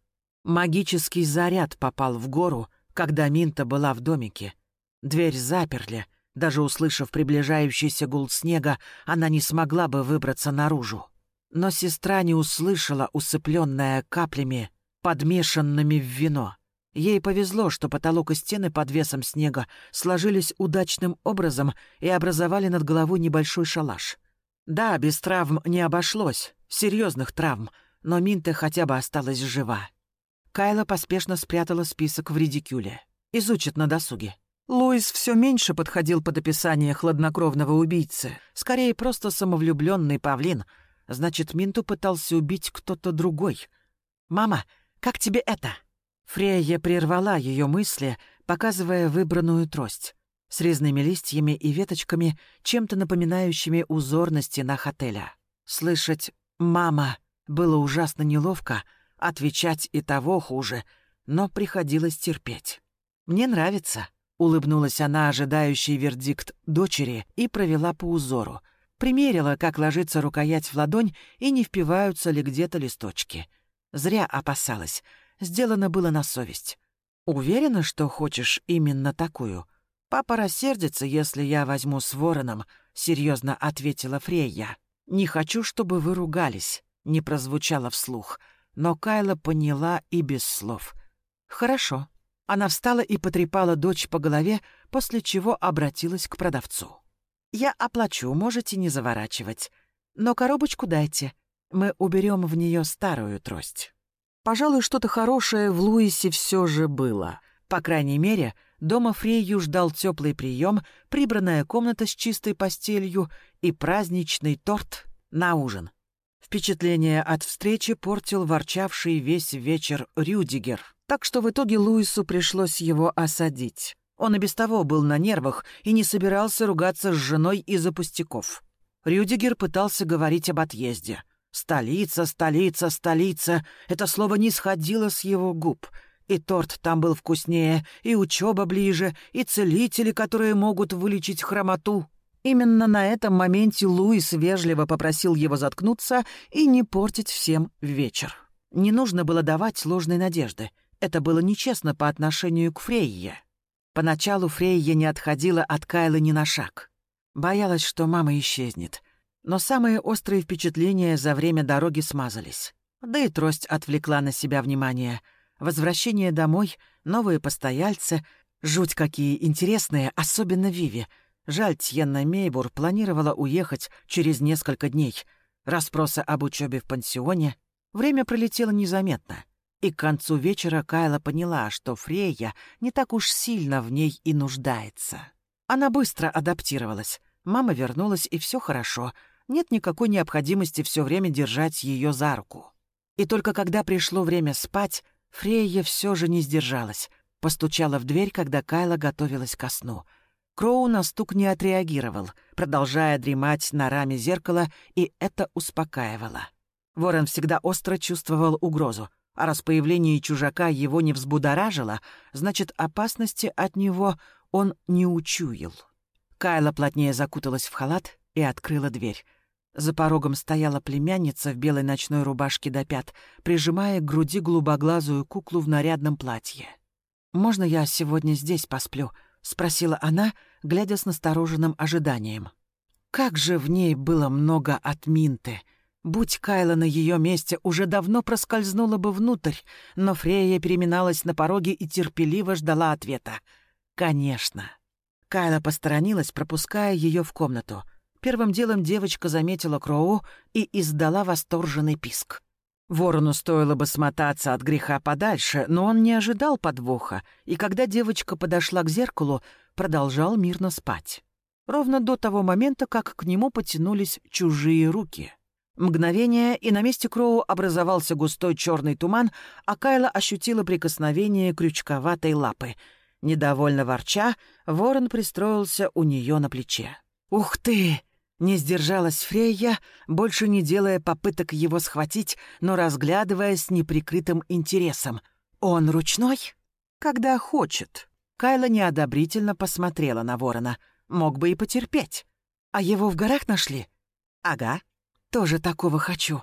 Speaker 1: Магический заряд попал в гору, когда Минта была в домике. Дверь заперли. Даже услышав приближающийся гул снега, она не смогла бы выбраться наружу. Но сестра не услышала, усыпленная каплями, подмешанными в вино. Ей повезло, что потолок и стены под весом снега сложились удачным образом и образовали над головой небольшой шалаш. Да, без травм не обошлось, серьезных травм, но Минта хотя бы осталась жива. Кайла поспешно спрятала список в редикюле. Изучит на досуге. Луис все меньше подходил под описание хладнокровного убийцы. Скорее, просто самовлюбленный павлин. Значит, Минту пытался убить кто-то другой. «Мама, как тебе это?» Фрея прервала ее мысли, показывая выбранную трость с резными листьями и веточками, чем-то напоминающими узор на стенах отеля. Слышать «мама» было ужасно неловко, отвечать и того хуже, но приходилось терпеть. «Мне нравится», — улыбнулась она, ожидающей вердикт дочери, и провела по узору. Примерила, как ложится рукоять в ладонь и не впиваются ли где-то листочки. Зря опасалась — сделано было на совесть. Уверена, что хочешь именно такую? Папа рассердится, если я возьму с вороном, серьезно ответила Фрейя. Не хочу, чтобы вы ругались, не прозвучало вслух, но Кайла поняла и без слов. Хорошо. Она встала и потрепала дочь по голове, после чего обратилась к продавцу. «Я оплачу, можете не заворачивать. Но коробочку дайте. Мы уберем в нее старую трость». Пожалуй, что-то хорошее в Луисе все же было. По крайней мере, дома Фрейю ждал теплый прием, прибранная комната с чистой постелью и праздничный торт на ужин. Впечатление от встречи портил ворчавший весь вечер Рюдигер, так что в итоге Луису пришлось его осадить. Он и без того был на нервах и не собирался ругаться с женой из-за пустяков. Рюдигер пытался говорить об отъезде. Столица, столица, столица. Это слово не сходило с его губ. И торт там был вкуснее, и учеба ближе, и целители, которые могут вылечить хромоту. Именно на этом моменте Луис вежливо попросил его заткнуться и не портить всем вечер. Не нужно было давать ложной надежды. Это было нечестно по отношению к Фрейе. Поначалу Фрейя не отходила от Кайлы ни на шаг. Боялась, что мама исчезнет — но самые острые впечатления за время дороги смазались. Да и трость отвлекла на себя внимание. Возвращение домой, новые постояльцы, жуть какие интересные, особенно Виви. Жаль, Тьенна Мейбур планировала уехать через несколько дней. Распросы об учебе в пансионе. Время пролетело незаметно. И к концу вечера Кайла поняла, что Фрейя не так уж сильно в ней и нуждается. Она быстро адаптировалась. Мама вернулась, и все хорошо — нет никакой необходимости все время держать ее за руку. И только когда пришло время спать, Фрейя все же не сдержалась. Постучала в дверь, когда Кайла готовилась ко сну. Кроу на стук не отреагировал, продолжая дремать на раме зеркала, и это успокаивало. Ворон всегда остро чувствовал угрозу, а раз появление чужака его не взбудоражило, значит, опасности от него он не учуял. Кайла плотнее закуталась в халат и открыла дверь. За порогом стояла племянница в белой ночной рубашке до пят, прижимая к груди голубоглазую куклу в нарядном платье. «Можно я сегодня здесь посплю?» — спросила она, глядя с настороженным ожиданием. Как же в ней было много от Минты! Будь Кайла на ее месте, уже давно проскользнула бы внутрь, но Фрея переминалась на пороге и терпеливо ждала ответа. «Конечно». Кайла посторонилась, пропуская ее в комнату — Первым делом девочка заметила Кроу и издала восторженный писк. Ворону стоило бы смотаться от греха подальше, но он не ожидал подвоха, и когда девочка подошла к зеркалу, продолжал мирно спать. Ровно до того момента, как к нему потянулись чужие руки. Мгновение, и на месте Кроу образовался густой черный туман, а Кайла ощутила прикосновение крючковатой лапы. Недовольно ворча, ворон пристроился у нее на плече. «Ух ты!» Не сдержалась Фрейя, больше не делая попыток его схватить, но разглядывая с неприкрытым интересом. «Он ручной?» «Когда хочет». Кайла неодобрительно посмотрела на ворона. Мог бы и потерпеть. «А его в горах нашли?» «Ага. Тоже такого хочу».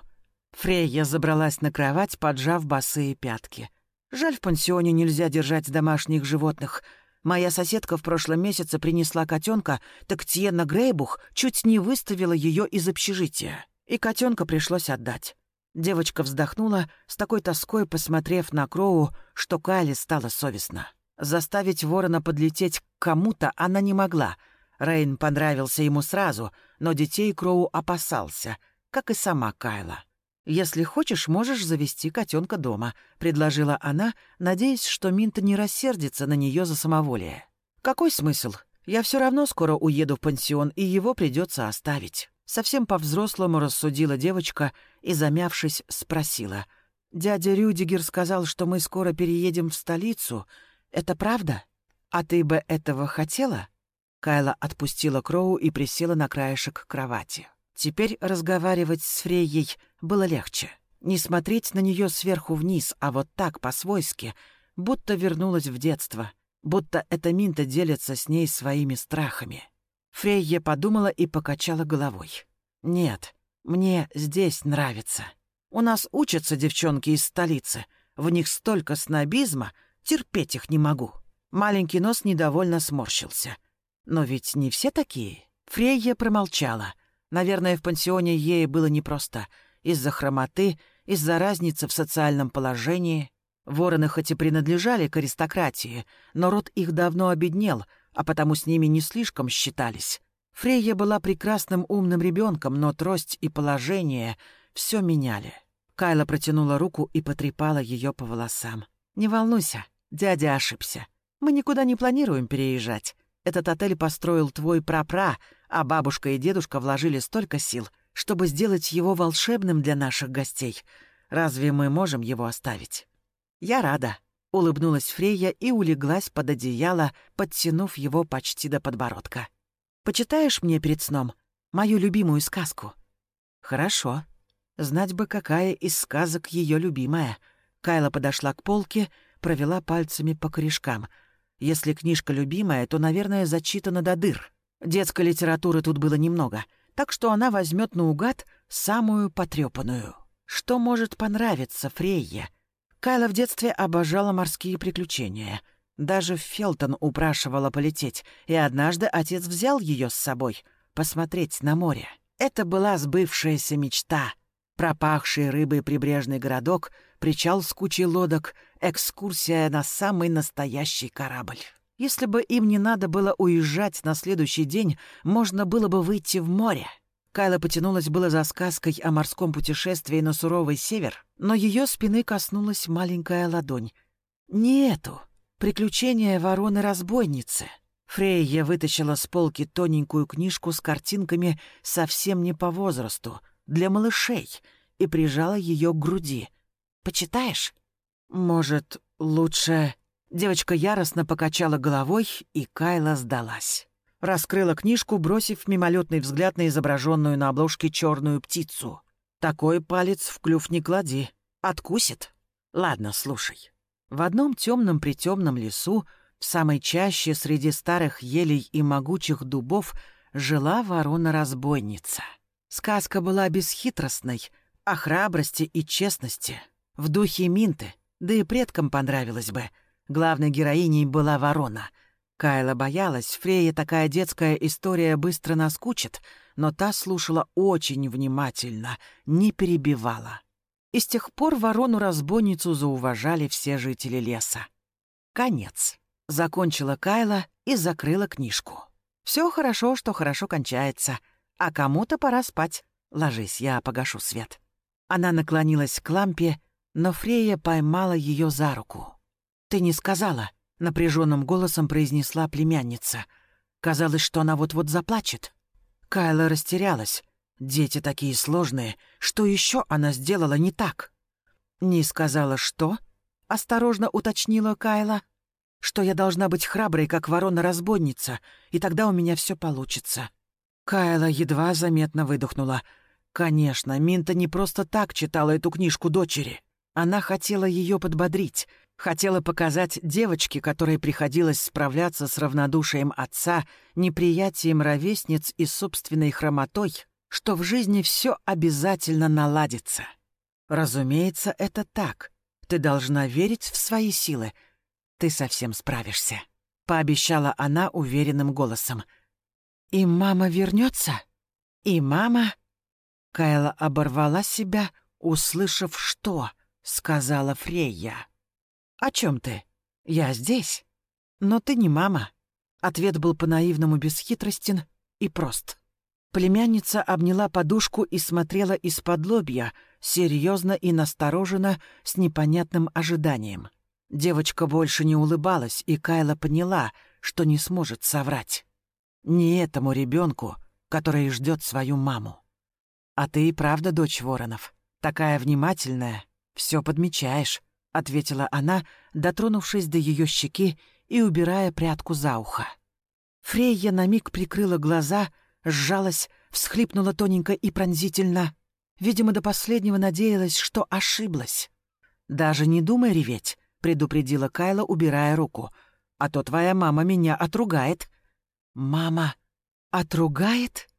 Speaker 1: Фрейя забралась на кровать, поджав босые пятки. «Жаль, в пансионе нельзя держать домашних животных. Моя соседка в прошлом месяце принесла котенка, так Тьенна Грейбух чуть не выставила ее из общежития. И котенка пришлось отдать. Девочка вздохнула, с такой тоской посмотрев на Кроу, что Кайле стало совестно. Заставить ворона подлететь к кому-то она не могла. Рейн понравился ему сразу, но детей Кроу опасался, как и сама Кайла. «Если хочешь, можешь завести котенка дома», — предложила она, надеясь, что Минта не рассердится на нее за самоволие. «Какой смысл? Я все равно скоро уеду в пансион, и его придется оставить». Совсем по-взрослому рассудила девочка и, замявшись, спросила. «Дядя Рюдигер сказал, что мы скоро переедем в столицу. Это правда? А ты бы этого хотела?» Кайла отпустила Кроу и присела на краешек кровати. Теперь разговаривать с Фрейей было легче. Не смотреть на нее сверху вниз, а вот так, по-свойски, будто вернулась в детство, будто эта Минта делится с ней своими страхами. Фрейя подумала и покачала головой. «Нет, мне здесь нравится. У нас учатся девчонки из столицы. В них столько снобизма, терпеть их не могу». Маленький нос недовольно сморщился. «Но ведь не все такие». Фрейя промолчала. Наверное, в пансионе ей было непросто. Из-за хромоты, из-за разницы в социальном положении. Вороны хоть и принадлежали к аристократии, но род их давно обеднел — а потому с ними не слишком считались. Фрейя была прекрасным умным ребенком, но трость и положение все меняли. Кайла протянула руку и потрепала ее по волосам. «Не волнуйся, дядя ошибся. Мы никуда не планируем переезжать. Этот отель построил твой прапра, а бабушка и дедушка вложили столько сил, чтобы сделать его волшебным для наших гостей. Разве мы можем его оставить? Я рада. Улыбнулась Фрейя и улеглась под одеяло, подтянув его почти до подбородка. «Почитаешь мне перед сном мою любимую сказку?» «Хорошо. Знать бы, какая из сказок ее любимая». Кайла подошла к полке, провела пальцами по корешкам. Если книжка любимая, то, наверное, зачитана до дыр. Детской литературы тут было немного, так что она возьмет наугад самую потрепанную. Что может понравиться Фрейе? Кайла в детстве обожала морские приключения. Даже Фелтон упрашивала полететь, и однажды отец взял ее с собой посмотреть на море. Это была сбывшаяся мечта. Пропахший рыбой прибрежный городок, причал с кучей лодок, экскурсия на самый настоящий корабль. Если бы им не надо было уезжать на следующий день, можно было бы выйти в море. Кайла потянулась было за сказкой о морском путешествии на суровый север, но ее спины коснулась маленькая ладонь. Не эту. Приключения вороны-разбойницы. Фрейя вытащила с полки тоненькую книжку с картинками совсем не по возрасту, для малышей, и прижала ее к груди. «Почитаешь?» «Может, лучше...» Девочка яростно покачала головой, и Кайла сдалась раскрыла книжку, бросив мимолетный взгляд на изображенную на обложке черную птицу. «Такой палец в клюв не клади. Откусит. Ладно, слушай. В одном темном притемном лесу, в самой чаще среди старых елей и могучих дубов, жила ворона-разбойница. Сказка была бесхитростной, о храбрости и честности, в духе Минты, да и предкам понравилось бы. Главной героиней была ворона — Кайла боялась, Фрея такая детская история быстро наскучит, но та слушала очень внимательно, не перебивала. И с тех пор ворону-разбойницу зауважали все жители леса. Конец. Закончила Кайла и закрыла книжку. Все хорошо, что хорошо кончается. А кому-то пора спать. Ложись, я погашу свет. Она наклонилась к лампе, но Фрея поймала ее за руку. «Ты не сказала», — напряженным голосом произнесла племянница. Казалось, что она вот-вот заплачет. Кайла растерялась. Дети такие сложные. Что еще она сделала не так? «Не сказала, что?» — осторожно уточнила Кайла. «Что я должна быть храброй, как ворона-разбойница, и тогда у меня все получится». Кайла едва заметно выдохнула. Конечно, Минта не просто так читала эту книжку дочери. Она хотела ее подбодрить, Хотела показать девочке, которой приходилось справляться с равнодушием отца, неприятием ровесниц и собственной хромотой, что в жизни все обязательно наладится. Разумеется, это так. Ты должна верить в свои силы. Ты совсем справишься, — пообещала она уверенным голосом. И мама вернется? И мама... Кайла оборвала себя, услышав «что», сказала Фрейя. «О чем ты? Я здесь. Но ты не мама». Ответ был по-наивному бесхитростен и прост. Племянница обняла подушку и смотрела из-под лобья, серьезно и настороженно, с непонятным ожиданием. Девочка больше не улыбалась, и Кайла поняла, что не сможет соврать. Не этому ребенку, который ждет свою маму. «А ты и правда дочь Воронов. Такая внимательная, все подмечаешь», — ответила она, дотронувшись до ее щеки и убирая прядку за ухо. Фрейя на миг прикрыла глаза, сжалась, всхлипнула тоненько и пронзительно. Видимо, до последнего надеялась, что ошиблась. «Даже не думай реветь», — предупредила Кайла, убирая руку. «А то твоя мама меня отругает». «Мама отругает?»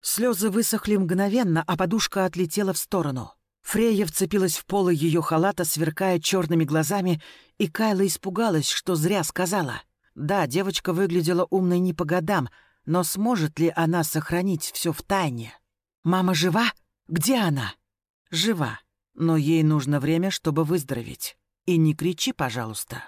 Speaker 1: Слезы высохли мгновенно, а подушка отлетела в сторону. Фрея вцепилась в полы ее халата, сверкая черными глазами, и Кайла испугалась, что зря сказала. Да, девочка выглядела умной не по годам, но сможет ли она сохранить все в тайне? «Мама жива? Где она?» «Жива, но ей нужно время, чтобы выздороветь. И не кричи, пожалуйста».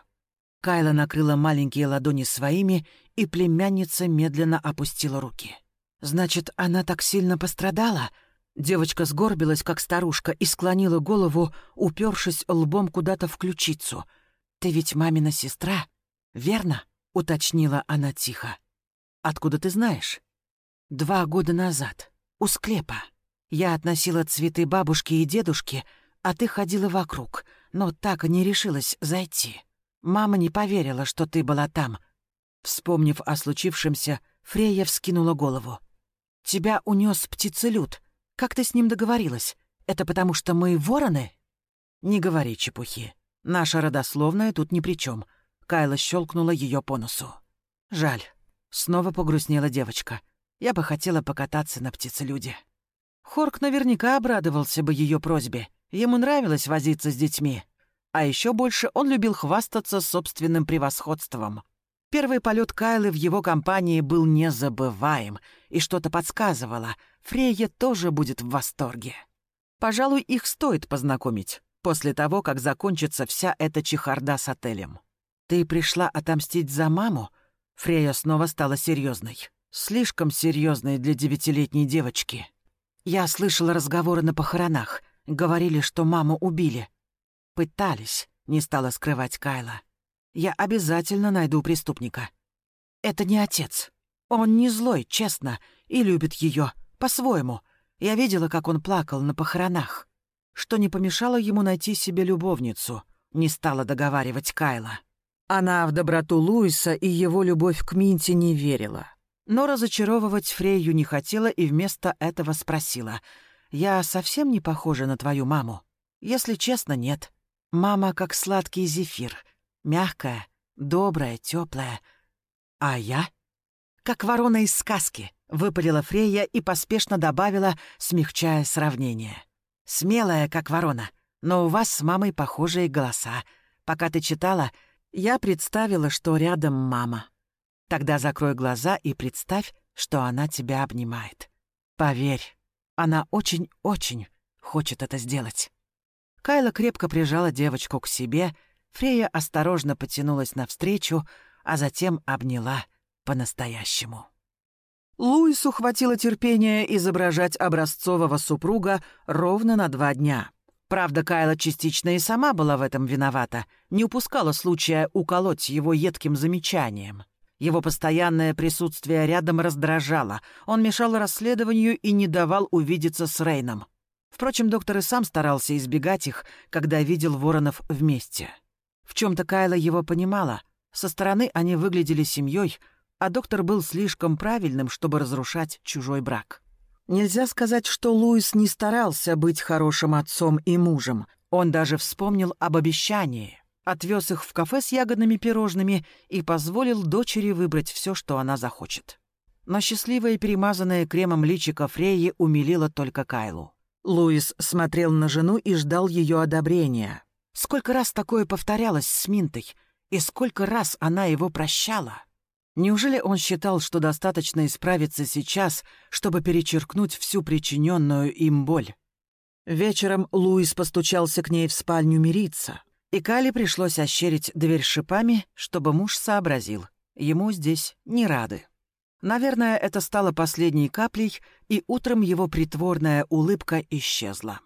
Speaker 1: Кайла накрыла маленькие ладони своими, и племянница медленно опустила руки. «Значит, она так сильно пострадала?» Девочка сгорбилась, как старушка, и склонила голову, упершись лбом куда-то в ключицу. «Ты ведь мамина сестра, верно?» — уточнила она тихо. «Откуда ты знаешь?» «Два года назад, у склепа. Я относила цветы бабушке и дедушке, а ты ходила вокруг, но так и не решилась зайти. Мама не поверила, что ты была там». Вспомнив о случившемся, Фрея вскинула голову. «Тебя унес птицелюд. Как ты с ним договорилась? Это потому что мы вороны?» «Не говори чепухи. Наша родословная тут ни при чем. Кайла щелкнула ее по носу. «Жаль». Снова погрустнела девочка. «Я бы хотела покататься на птицелюде». Хорк наверняка обрадовался бы ее просьбе. Ему нравилось возиться с детьми. А еще больше он любил хвастаться собственным превосходством. Первый полет Кайлы в его компании был незабываем, и что-то подсказывало, Фрейя тоже будет в восторге. Пожалуй, их стоит познакомить, после того, как закончится вся эта чехарда с отелем. «Ты пришла отомстить за маму?» Фрея снова стала серьезной. Слишком серьезной для девятилетней девочки. Я слышала разговоры на похоронах. Говорили, что маму убили. Пытались, не стала скрывать Кайла. Я обязательно найду преступника. Это не отец. Он не злой, честно, и любит ее по-своему. Я видела, как он плакал на похоронах. Что не помешало ему найти себе любовницу, не стала договаривать Кайла. Она в доброту Луиса и его любовь к Минте не верила. Но разочаровывать Фрейю не хотела и вместо этого спросила. «Я совсем не похожа на твою маму?» «Если честно, нет. Мама как сладкий зефир — Мягкая, добрая, теплая. А я? Как ворона из сказки, выпалила Фрея и поспешно добавила, смягчая сравнение. Смелая, как ворона, но у вас с мамой похожие голоса. Пока ты читала, я представила, что рядом мама. Тогда закрой глаза и представь, что она тебя обнимает. Поверь, она очень-очень хочет это сделать. Кайла крепко прижала девочку к себе, Фрея осторожно потянулась навстречу, а затем обняла по-настоящему. Луису хватило терпения изображать образцового супруга ровно на два дня. Правда, Кайла частично и сама была в этом виновата, не упускала случая уколоть его едким замечанием. Его постоянное присутствие рядом раздражало, он мешал расследованию и не давал увидеться с Рейном. Впрочем, доктор и сам старался избегать их, когда видел воронов вместе. В чем-то Кайла его понимала. Со стороны они выглядели семьей, а доктор был слишком правильным, чтобы разрушать чужой брак. Нельзя сказать, что Луис не старался быть хорошим отцом и мужем. Он даже вспомнил об обещании. Отвез их в кафе с ягодными пирожными и позволил дочери выбрать все, что она захочет. Но счастливое перемазанное кремом личико Фрейи умилило только Кайлу. Луис смотрел на жену и ждал ее одобрения. Сколько раз такое повторялось с Минтой, и сколько раз она его прощала? Неужели он считал, что достаточно исправиться сейчас, чтобы перечеркнуть всю причиненную им боль? Вечером Луис постучался к ней в спальню мириться, и Кали пришлось ощерить дверь шипами, чтобы муж сообразил. Ему здесь не рады. Наверное, это стало последней каплей, и утром его притворная улыбка исчезла.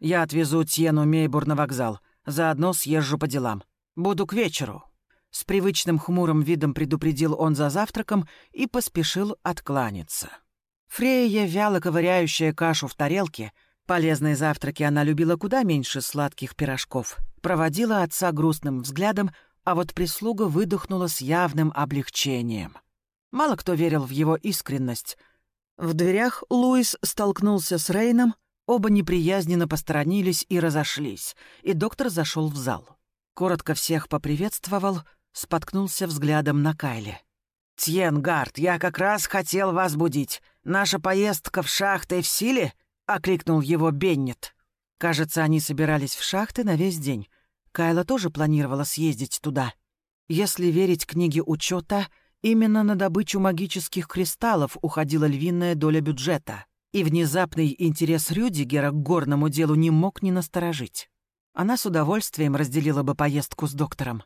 Speaker 1: «Я отвезу Тьену Мейбур на вокзал. Заодно съезжу по делам. Буду к вечеру». С привычным хмурым видом предупредил он за завтраком и поспешил откланяться. Фрея, вяло ковыряющая кашу в тарелке, полезные завтраки она любила куда меньше сладких пирожков, проводила отца грустным взглядом, а вот прислуга выдохнула с явным облегчением. Мало кто верил в его искренность. В дверях Луис столкнулся с Рейном, оба неприязненно посторонились и разошлись, и доктор зашел в зал. Коротко всех поприветствовал, споткнулся взглядом на Кайле. «Тьенгард, я как раз хотел вас будить. Наша поездка в шахты в силе?» — окликнул его Беннет. Кажется, они собирались в шахты на весь день. Кайла тоже планировала съездить туда. Если верить книге учета, именно на добычу магических кристаллов уходила львиная доля бюджета, и внезапный интерес Рюдигера к горному делу не мог не насторожить. Она с удовольствием разделила бы поездку с доктором.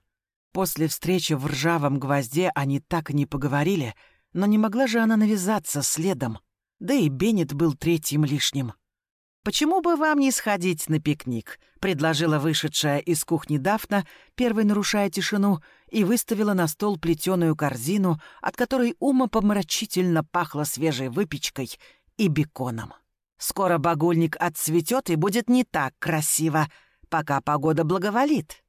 Speaker 1: После встречи в ржавом гвозде они так и не поговорили, но не могла же она навязаться следом. Да и Беннет был третьим лишним. «Почему бы вам не сходить на пикник?» — предложила вышедшая из кухни Дафна, первой нарушая тишину, и выставила на стол плетеную корзину, от которой ума помрачительно пахло свежей выпечкой и беконом. «Скоро багульник отцветет и будет не так красиво, пока погода благоволит».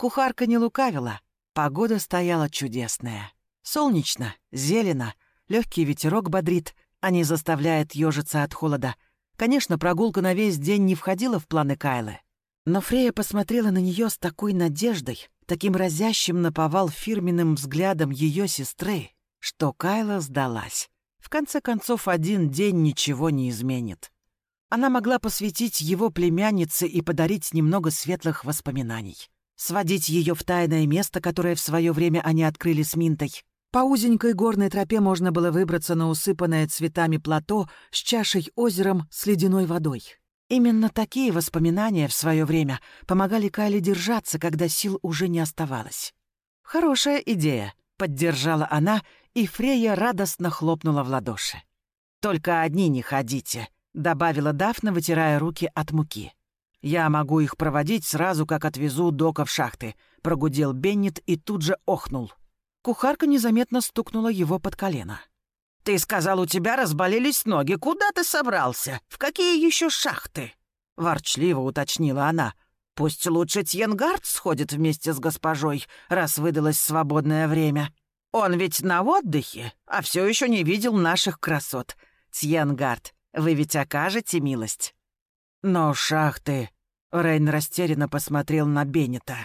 Speaker 1: Кухарка не лукавила. Погода стояла чудесная. Солнечно, зелено, легкий ветерок бодрит, а не заставляет ежиться от холода — Конечно, прогулка на весь день не входила в планы Кайлы. Но Фрея посмотрела на нее с такой надеждой, таким разящим наповал фирменным взглядом ее сестры, что Кайла сдалась. В конце концов, один день ничего не изменит. Она могла посвятить его племяннице и подарить немного светлых воспоминаний. Сводить ее в тайное место, которое в свое время они открыли с Минтой. По узенькой горной тропе можно было выбраться на усыпанное цветами плато с чашей озером с ледяной водой. Именно такие воспоминания в свое время помогали Кайле держаться, когда сил уже не оставалось. «Хорошая идея», — поддержала она, и Фрея радостно хлопнула в ладоши. «Только одни не ходите», — добавила Дафна, вытирая руки от муки. «Я могу их проводить сразу, как отвезу Дока в шахты», — прогудел Беннет и тут же охнул. Кухарка незаметно стукнула его под колено. «Ты сказал, у тебя разболелись ноги. Куда ты собрался? В какие еще шахты?» Ворчливо уточнила она. «Пусть лучше Тьенгард сходит вместе с госпожой, раз выдалось свободное время. Он ведь на отдыхе, а все еще не видел наших красот. Тьенгард, вы ведь окажете милость?» «Но шахты...» Рейн растерянно посмотрел на Беннета.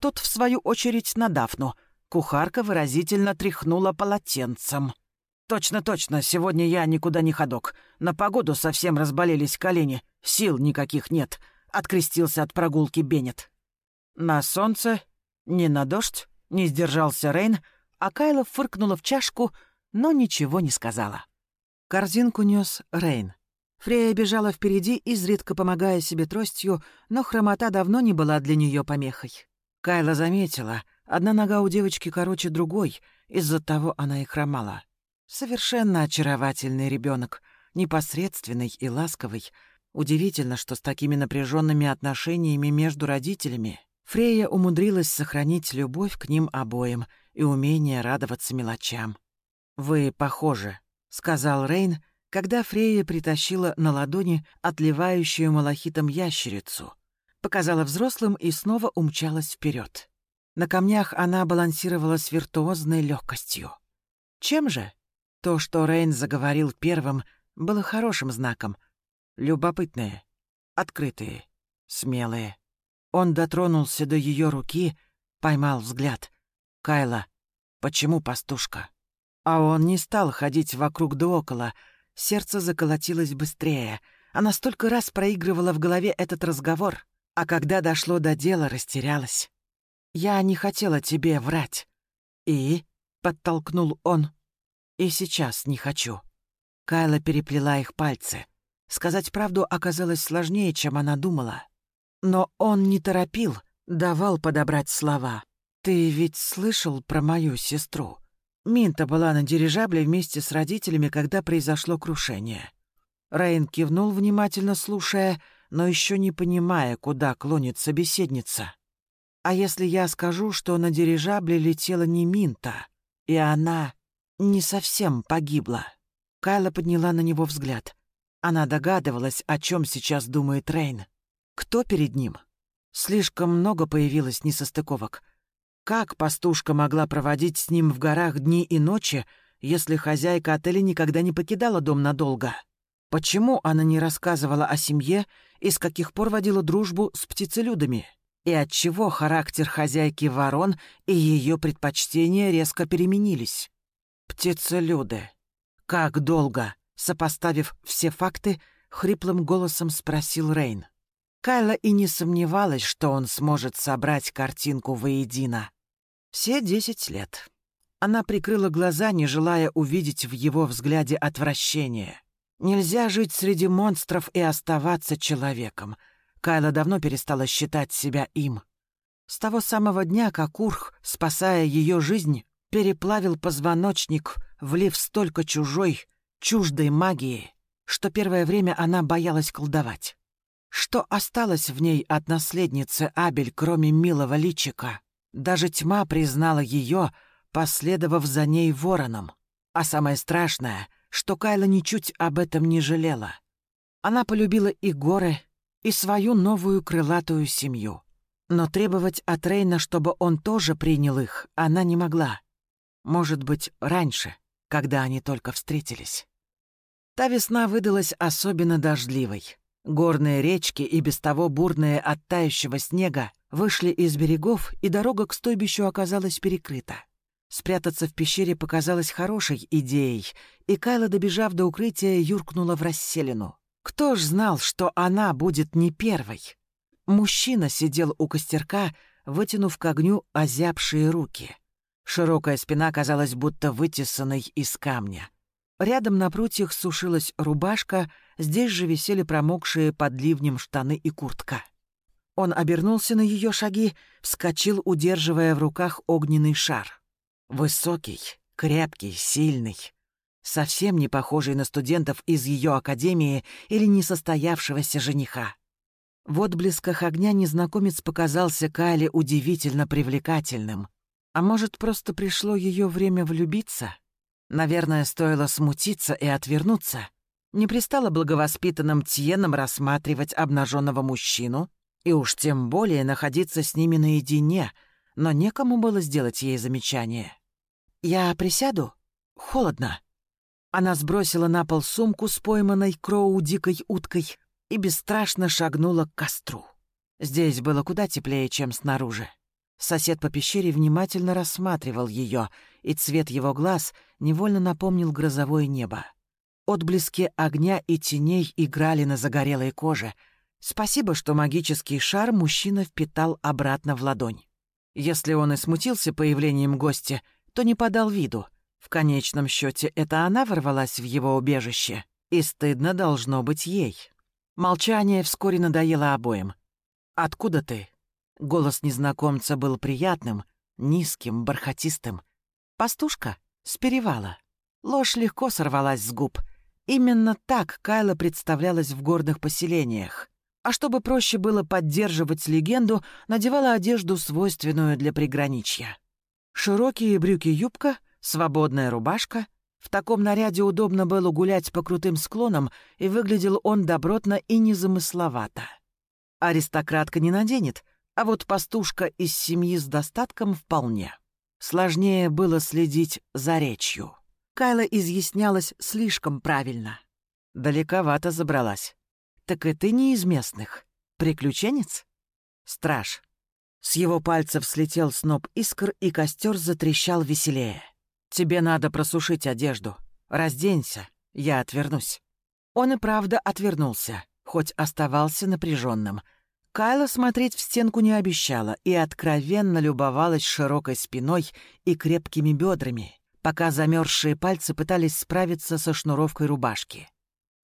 Speaker 1: Тот, в свою очередь, на Дафну — Кухарка выразительно тряхнула полотенцем. «Точно-точно, сегодня я никуда не ходок. На погоду совсем разболелись колени. Сил никаких нет», — открестился от прогулки Беннет. На солнце, не на дождь, не сдержался Рейн, а Кайла фыркнула в чашку, но ничего не сказала. Корзинку нес Рейн. Фрея бежала впереди, изредка помогая себе тростью, но хромота давно не была для нее помехой. Кайла заметила — Одна нога у девочки короче другой, из-за того она и хромала. Совершенно очаровательный ребенок, непосредственный и ласковый. Удивительно, что с такими напряженными отношениями между родителями Фрея умудрилась сохранить любовь к ним обоим и умение радоваться мелочам. «Вы похожи», — сказал Рейн, когда Фрея притащила на ладони отливающую малахитом ящерицу, показала взрослым и снова умчалась вперед. На камнях она балансировала с виртуозной легкостью. Чем же? То, что Рейн заговорил первым, было хорошим знаком. Любопытные, открытые, смелые. Он дотронулся до ее руки, поймал взгляд. «Кайла, почему пастушка?» А он не стал ходить вокруг да около. Сердце заколотилось быстрее. Она столько раз проигрывала в голове этот разговор, а когда дошло до дела, растерялась. Я не хотела тебе врать. И? Подтолкнул он. И сейчас не хочу. Кайла переплела их пальцы. Сказать правду оказалось сложнее, чем она думала. Но он не торопил, давал подобрать слова. «Ты ведь слышал про мою сестру?» Минта была на дирижабле вместе с родителями, когда произошло крушение. Рейн кивнул, внимательно слушая, но еще не понимая, куда клонит собеседница. «А если я скажу, что на дирижабле летела не Минта, и она не совсем погибла?» Кайла подняла на него взгляд. Она догадывалась, о чем сейчас думает Рейн. Кто перед ним? Слишком много появилось несостыковок. Как пастушка могла проводить с ним в горах дни и ночи, если хозяйка отеля никогда не покидала дом надолго? Почему она не рассказывала о семье и с каких пор водила дружбу с птицелюдами? И отчего характер хозяйки ворон и ее предпочтения резко переменились? Птицелюды. «Как долго?» — сопоставив все факты, хриплым голосом спросил Рейн. Кайла и не сомневалась, что он сможет собрать картинку воедино. Все десять лет. Она прикрыла глаза, не желая увидеть в его взгляде отвращение. Нельзя жить среди монстров и оставаться человеком. Кайла давно перестала считать себя им. С того самого дня, как Урх, спасая ее жизнь, переплавил позвоночник, влив столько чужой, чуждой магии, что первое время она боялась колдовать. Что осталось в ней от наследницы Абель, кроме милого личика? Даже тьма признала ее, последовав за ней вороном. А самое страшное, что Кайла ничуть об этом не жалела. Она полюбила и горы, и свою новую крылатую семью. Но требовать от Рейна, чтобы он тоже принял их, она не могла. Может быть, раньше, когда они только встретились. Та весна выдалась особенно дождливой. Горные речки и без того бурные от тающего снега вышли из берегов, и дорога к стойбищу оказалась перекрыта. Спрятаться в пещере показалось хорошей идеей, и Кайла, добежав до укрытия, юркнула в расселину. Кто ж знал, что она будет не первой? Мужчина сидел у костерка, вытянув к огню озябшие руки. Широкая спина казалась будто вытесанной из камня. Рядом на прутьях сушилась рубашка, здесь же висели промокшие под ливнем штаны и куртка. Он обернулся на ее шаги, вскочил, удерживая в руках огненный шар. Высокий, крепкий, сильный. Совсем не похожий на студентов из ее академии или несостоявшегося жениха. В отблесках огня незнакомец показался Кайле удивительно привлекательным. А может, просто пришло ее время влюбиться? Наверное, стоило смутиться и отвернуться. Не пристало благовоспитанным Тьеном рассматривать обнаженного мужчину, и уж тем более находиться с ними наедине, но некому было сделать ей замечание. «Я присяду? Холодно». Она сбросила на пол сумку с пойманной Кроу дикой уткой и бесстрашно шагнула к костру. Здесь было куда теплее, чем снаружи. Сосед по пещере внимательно рассматривал ее, и цвет его глаз невольно напомнил грозовое небо. Отблески огня и теней играли на загорелой коже. Спасибо, что магический шар мужчина впитал обратно в ладонь. Если он и смутился появлением гостя, то не подал виду. В конечном счете это она ворвалась в его убежище, и стыдно должно быть ей. Молчание вскоре надоело обоим. «Откуда ты?» Голос незнакомца был приятным, низким, бархатистым. «Пастушка? С перевала». Ложь легко сорвалась с губ. Именно так Кайла представлялась в горных поселениях. А чтобы проще было поддерживать легенду, надевала одежду, свойственную для приграничья. Широкие брюки-юбка, свободная рубашка. В таком наряде удобно было гулять по крутым склонам, и выглядел он добротно и незамысловато. Аристократка не наденет — а вот пастушка из семьи с достатком вполне. Сложнее было следить за речью. Кайла изъяснялась слишком правильно. Далековато забралась. Так ты не из местных. Приключенец? Страж. С его пальцев слетел сноп искр, и костер затрещал веселее. «Тебе надо просушить одежду. Разденься, я отвернусь». Он и правда отвернулся, хоть оставался напряженным — Кайла смотреть в стенку не обещала и откровенно любовалась широкой спиной и крепкими бедрами, пока замерзшие пальцы пытались справиться со шнуровкой рубашки.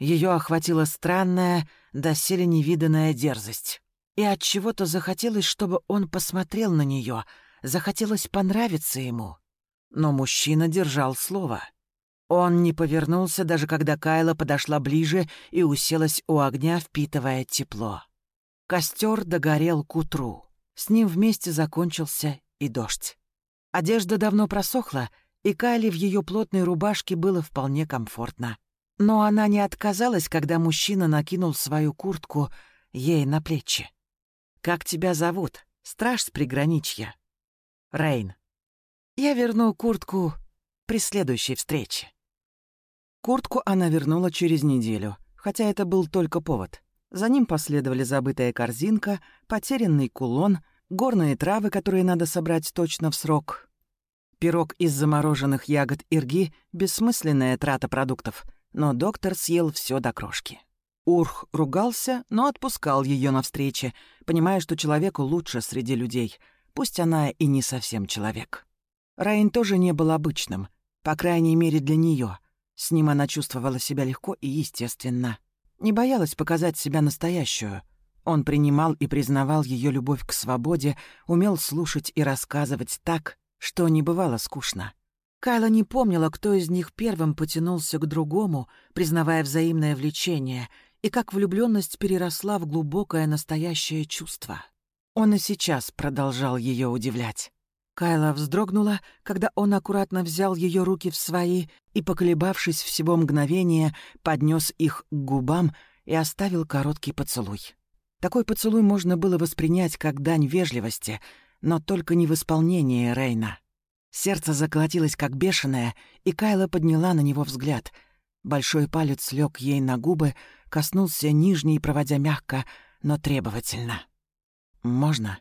Speaker 1: Ее охватила странная, доселе невиданная дерзость. И от чего то захотелось, чтобы он посмотрел на нее, захотелось понравиться ему. Но мужчина держал слово. Он не повернулся, даже когда Кайла подошла ближе и уселась у огня, впитывая тепло. Костер догорел к утру. С ним вместе закончился и дождь. Одежда давно просохла, и Кайле в ее плотной рубашке было вполне комфортно. Но она не отказалась, когда мужчина накинул свою куртку ей на плечи. «Как тебя зовут? Страж с приграничья?» «Рейн». «Я верну куртку при следующей встрече». Куртку она вернула через неделю, хотя это был только повод. За ним последовали забытая корзинка, потерянный кулон, горные травы, которые надо собрать точно в срок. Пирог из замороженных ягод ирги — бессмысленная трата продуктов, но доктор съел все до крошки. Урх ругался, но отпускал ее навстречу, понимая, что человеку лучше среди людей, пусть она и не совсем человек. Райн тоже не был обычным, по крайней мере для нее — с ним она чувствовала себя легко и естественно. Не боялась показать себя настоящую. Он принимал и признавал ее любовь к свободе, умел слушать и рассказывать так, что не бывало скучно. Кайла не помнила, кто из них первым потянулся к другому, признавая взаимное влечение, и как влюбленность переросла в глубокое настоящее чувство. Он и сейчас продолжал ее удивлять. Кайла вздрогнула, когда он аккуратно взял ее руки в свои и, поколебавшись всего мгновения, поднес их к губам и оставил короткий поцелуй. Такой поцелуй можно было воспринять как дань вежливости, но только не в исполнении Рейна. Сердце заколотилось как бешеное, и Кайла подняла на него взгляд. Большой палец лег ей на губы, коснулся нижней, проводя мягко, но требовательно. «Можно?»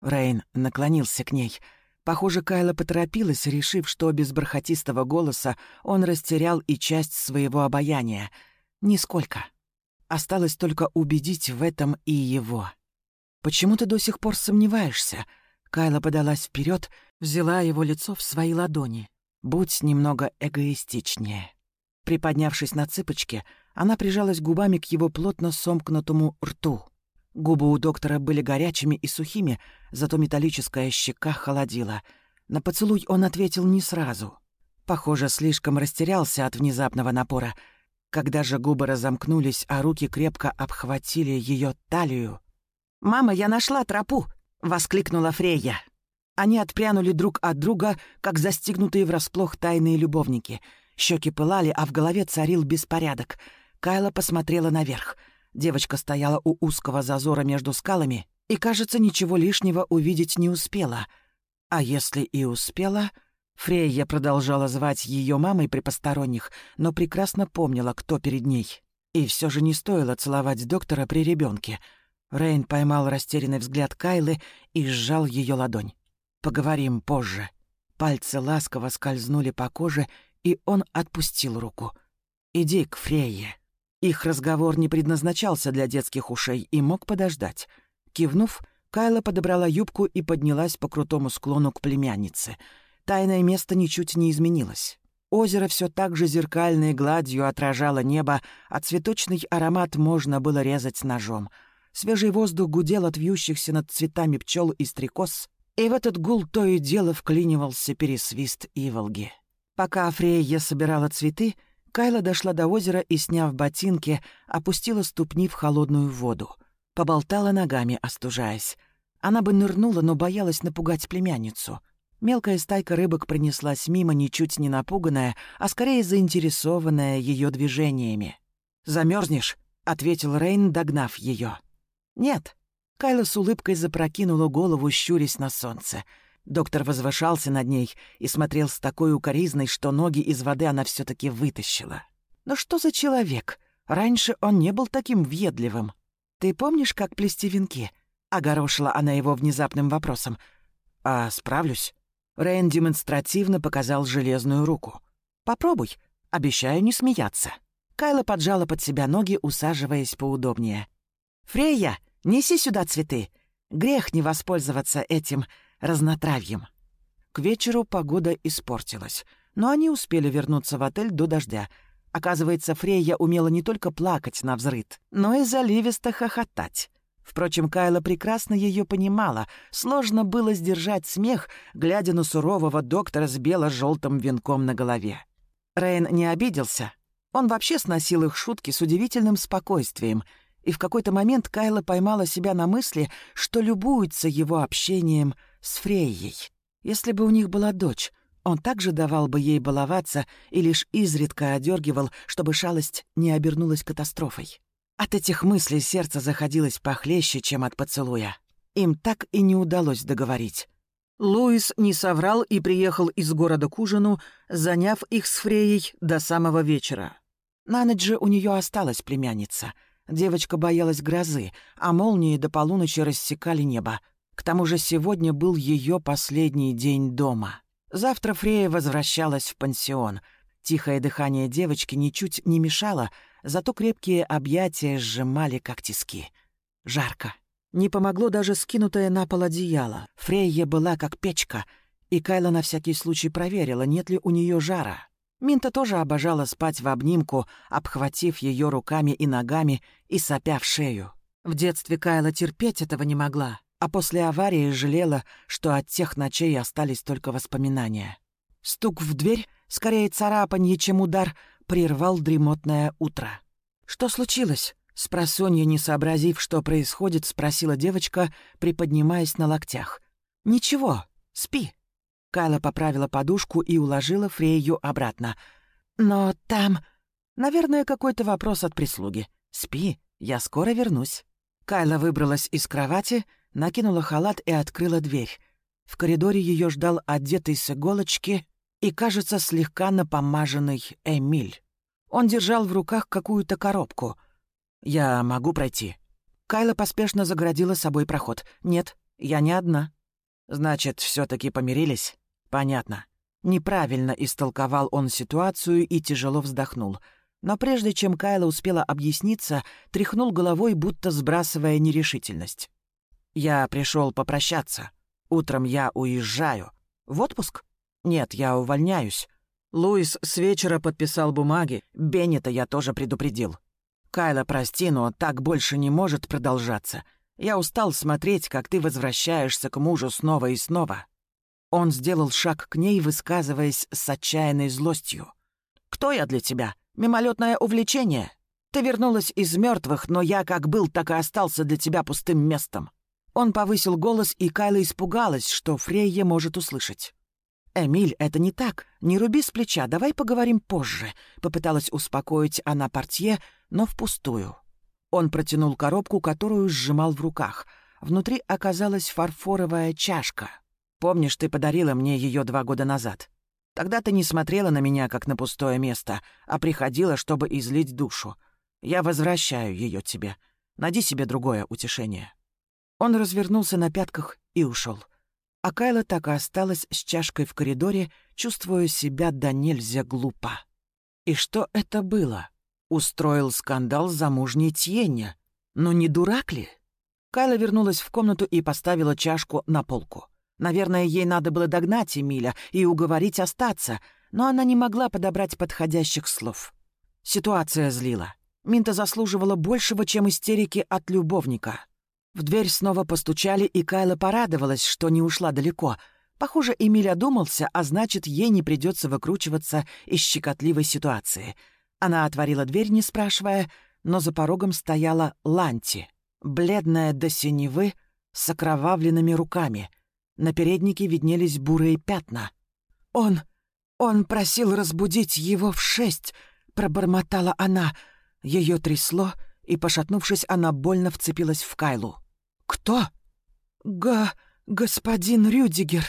Speaker 1: Рейн наклонился к ней — Похоже, Кайла поторопилась, решив, что без бархатистого голоса он растерял и часть своего обаяния. Нисколько. Осталось только убедить в этом и его. «Почему ты до сих пор сомневаешься?» Кайла подалась вперед, взяла его лицо в свои ладони. «Будь немного эгоистичнее». Приподнявшись на цыпочки, она прижалась губами к его плотно сомкнутому рту. Губы у доктора были горячими и сухими, зато металлическая щека холодила. На поцелуй он ответил не сразу. Похоже, слишком растерялся от внезапного напора. Когда же губы разомкнулись, а руки крепко обхватили ее талию. «Мама, я нашла тропу!» — воскликнула Фрейя. Они отпрянули друг от друга, как застигнутые врасплох тайные любовники. Щеки пылали, а в голове царил беспорядок. Кайла посмотрела наверх — Девочка стояла у узкого зазора между скалами и, кажется, ничего лишнего увидеть не успела. А если и успела... Фрейя продолжала звать ее мамой при посторонних, но прекрасно помнила, кто перед ней. И все же не стоило целовать доктора при ребенке. Рейн поймал растерянный взгляд Кайлы и сжал ее ладонь. «Поговорим позже». Пальцы ласково скользнули по коже, и он отпустил руку. «Иди к Фрейе». Их разговор не предназначался для детских ушей и мог подождать. Кивнув, Кайла подобрала юбку и поднялась по крутому склону к племяннице. Тайное место ничуть не изменилось. Озеро все так же зеркальной гладью отражало небо, а цветочный аромат можно было резать ножом. Свежий воздух гудел от вьющихся над цветами пчел и стрекоз, и в этот гул то и дело вклинивался пересвист иволги. Пока Фрейя собирала цветы, Кайла дошла до озера и, сняв ботинки, опустила ступни в холодную воду. Поболтала ногами, остужаясь. Она бы нырнула, но боялась напугать племянницу. Мелкая стайка рыбок пронеслась мимо, ничуть не напуганная, а скорее заинтересованная ее движениями. Замерзнешь? ответил Рейн, догнав ее. «Нет». Кайла с улыбкой запрокинула голову, щурясь на солнце — Доктор возвышался над ней и смотрел с такой укоризной, что ноги из воды она все таки вытащила. «Но что за человек? Раньше он не был таким въедливым. Ты помнишь, как плести венки?» — огорошила она его внезапным вопросом. «А справлюсь?» Рейн демонстративно показал железную руку. «Попробуй. Обещаю не смеяться». Кайла поджала под себя ноги, усаживаясь поудобнее. «Фрейя, неси сюда цветы. Грех не воспользоваться этим разнотравьем. К вечеру погода испортилась, но они успели вернуться в отель до дождя. Оказывается, Фрейя умела не только плакать на взрыд, но и заливисто хохотать. Впрочем, Кайла прекрасно ее понимала. Сложно было сдержать смех, глядя на сурового доктора с бело-желтым венком на голове. Рейн не обиделся. Он вообще сносил их шутки с удивительным спокойствием. И в какой-то момент Кайла поймала себя на мысли, что любуется его общением с Фрейей. Если бы у них была дочь, он также давал бы ей баловаться и лишь изредка одергивал, чтобы шалость не обернулась катастрофой. От этих мыслей сердце заходилось похлеще, чем от поцелуя. Им так и не удалось договорить. Луис не соврал и приехал из города к ужину, заняв их с Фреей до самого вечера. На ночь же у нее осталась племянница. Девочка боялась грозы, а молнии до полуночи рассекали небо. К тому же сегодня был ее последний день дома. Завтра Фрея возвращалась в пансион. Тихое дыхание девочки ничуть не мешало — зато крепкие объятия сжимали, как тиски. Жарко. Не помогло даже скинутое на пол одеяло. Фрейя была как печка, и Кайла на всякий случай проверила, нет ли у нее жара. Минта тоже обожала спать в обнимку, обхватив ее руками и ногами и сопя в шею. В детстве Кайла терпеть этого не могла, а после аварии жалела, что от тех ночей остались только воспоминания. Стук в дверь, скорее царапанье, чем удар, прервал дремотное утро. «Что случилось?» Спросонья, не сообразив, что происходит, спросила девочка, приподнимаясь на локтях. «Ничего, спи». Кайла поправила подушку и уложила Фрейю обратно. «Но там...» «Наверное, какой-то вопрос от прислуги. Спи, я скоро вернусь». Кайла выбралась из кровати, накинула халат и открыла дверь. В коридоре ее ждал одетый с иголочки и, кажется, слегка напомаженный Эмиль. Он держал в руках какую-то коробку. «Я могу пройти?» Кайла поспешно загородила собой проход. «Нет, я не одна». «Значит, все таки помирились?» «Понятно». Неправильно истолковал он ситуацию и тяжело вздохнул. Но прежде чем Кайла успела объясниться, тряхнул головой, будто сбрасывая нерешительность. «Я пришел попрощаться. Утром я уезжаю. В отпуск?» «Нет, я увольняюсь. Луис с вечера подписал бумаги, Беннета я тоже предупредил. Кайла, прости, но так больше не может продолжаться. Я устал смотреть, как ты возвращаешься к мужу снова и снова». Он сделал шаг к ней, высказываясь с отчаянной злостью. «Кто я для тебя? Мимолетное увлечение? Ты вернулась из мертвых, но я как был, так и остался для тебя пустым местом». Он повысил голос, и Кайла испугалась, что Фрейя может услышать. «Эмиль, это не так. Не руби с плеча, давай поговорим позже», — попыталась успокоить она портье, но впустую. Он протянул коробку, которую сжимал в руках. Внутри оказалась фарфоровая чашка. «Помнишь, ты подарила мне ее два года назад? Тогда ты не смотрела на меня, как на пустое место, а приходила, чтобы излить душу. Я возвращаю ее тебе. Найди себе другое утешение». Он развернулся на пятках и ушел. А Кайла так и осталась с чашкой в коридоре, чувствуя себя до нельзя глупо. И что это было? Устроил скандал замужней Тьенне. Ну не дурак ли? Кайла вернулась в комнату и поставила чашку на полку. Наверное, ей надо было догнать Эмиля и уговорить остаться, но она не могла подобрать подходящих слов. Ситуация злила. Минта заслуживала большего, чем истерики от любовника. В дверь снова постучали, и Кайла порадовалась, что не ушла далеко. Похоже, Эмиль одумался, а значит, ей не придется выкручиваться из щекотливой ситуации. Она отворила дверь, не спрашивая, но за порогом стояла Ланти, бледная до синевы, с окровавленными руками. На переднике виднелись бурые пятна. «Он... он просил разбудить его в шесть», — пробормотала она. Ее трясло, и, пошатнувшись, она больно вцепилась в Кайлу. «Кто?» «Га... господин Рюдигер».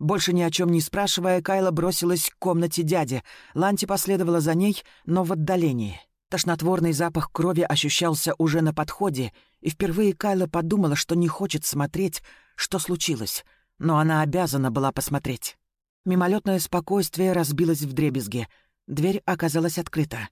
Speaker 1: Больше ни о чем не спрашивая, Кайла бросилась к комнате дяди. Ланти последовала за ней, но в отдалении. Тошнотворный запах крови ощущался уже на подходе, и впервые Кайла подумала, что не хочет смотреть, что случилось. Но она обязана была посмотреть. Мимолетное спокойствие разбилось в дребезге. Дверь оказалась открыта.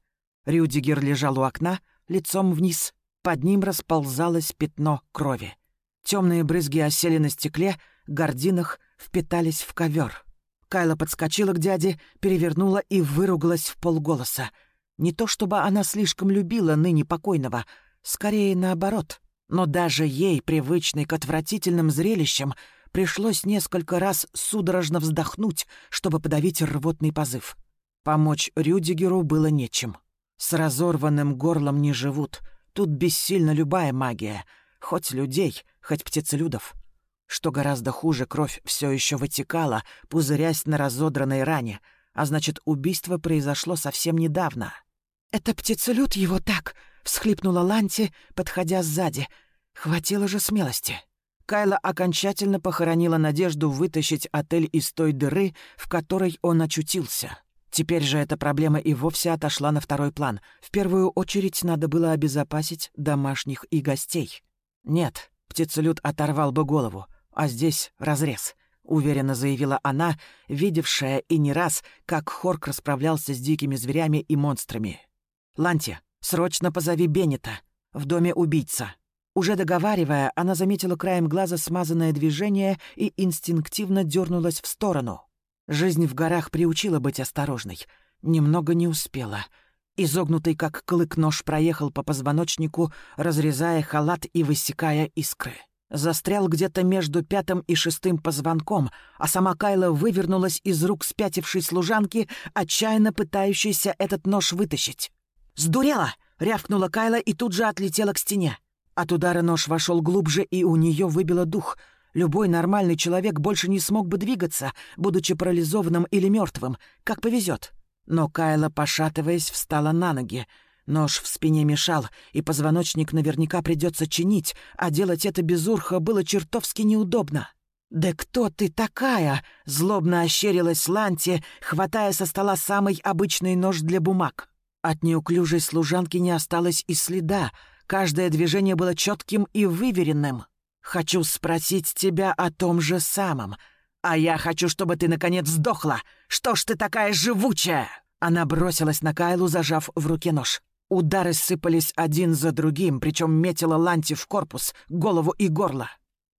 Speaker 1: Рюдигер лежал у окна, лицом вниз. Под ним расползалось пятно крови. Темные брызги осели на стекле, гординах впитались в ковер. Кайла подскочила к дяде, перевернула и выругалась в полголоса. Не то чтобы она слишком любила ныне покойного, скорее наоборот. Но даже ей, привычной к отвратительным зрелищам, пришлось несколько раз судорожно вздохнуть, чтобы подавить рвотный позыв. Помочь Рюдигеру было нечем. С разорванным горлом не живут. Тут бессильна любая магия. Хоть людей, хоть птицелюдов. Что гораздо хуже, кровь все еще вытекала, пузырясь на разодранной ране, а значит, убийство произошло совсем недавно. «Это птицелюд его так!» — всхлипнула Ланти, подходя сзади. «Хватило же смелости!» Кайла окончательно похоронила надежду вытащить отель из той дыры, в которой он очутился. Теперь же эта проблема и вовсе отошла на второй план. В первую очередь надо было обезопасить домашних и гостей. Нет, птицелюд оторвал бы голову, а здесь разрез —— уверенно заявила она, видевшая и не раз, как Хорк расправлялся с дикими зверями и монстрами. «Ланти, срочно позови Беннета. В доме убийца». Уже договаривая, она заметила краем глаза смазанное движение и инстинктивно дернулась в сторону. Жизнь в горах приучила быть осторожной. Немного не успела. Изогнутый, как клык, нож проехал по позвоночнику, разрезая халат и высекая искры. Застрял где-то между пятым и шестым позвонком, а сама Кайла вывернулась из рук спятившей служанки, отчаянно пытающейся этот нож вытащить. «Сдурела!» — рявкнула Кайла и тут же отлетела к стене. От удара нож вошел глубже, и у нее выбило дух — Любой нормальный человек больше не смог бы двигаться, будучи парализованным или мертвым, как повезет. Но Кайла, пошатываясь, встала на ноги. Нож в спине мешал, и позвоночник наверняка придется чинить, а делать это без урха было чертовски неудобно. «Да кто ты такая?» — злобно ощерилась Ланти, хватая со стола самый обычный нож для бумаг. От неуклюжей служанки не осталось и следа. Каждое движение было четким и выверенным. Хочу спросить тебя о том же самом. А я хочу, чтобы ты, наконец, сдохла. Что ж ты такая живучая?» Она бросилась на Кайлу, зажав в руке нож. Удары сыпались один за другим, причем метила Ланти в корпус, голову и горло.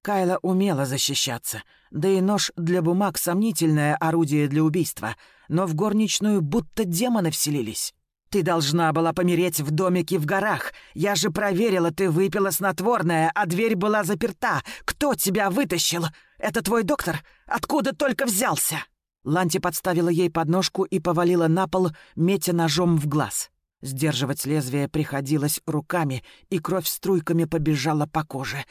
Speaker 1: Кайла умела защищаться, да и нож для бумаг — сомнительное орудие для убийства, но в горничную будто демоны вселились. «Ты должна была помереть в домике в горах. Я же проверила, ты выпила снотворное, а дверь была заперта. Кто тебя вытащил? Это твой доктор? Откуда только взялся?» Ланти подставила ей подножку и повалила на пол, метя ножом в глаз. Сдерживать лезвие приходилось руками, и кровь струйками побежала по коже.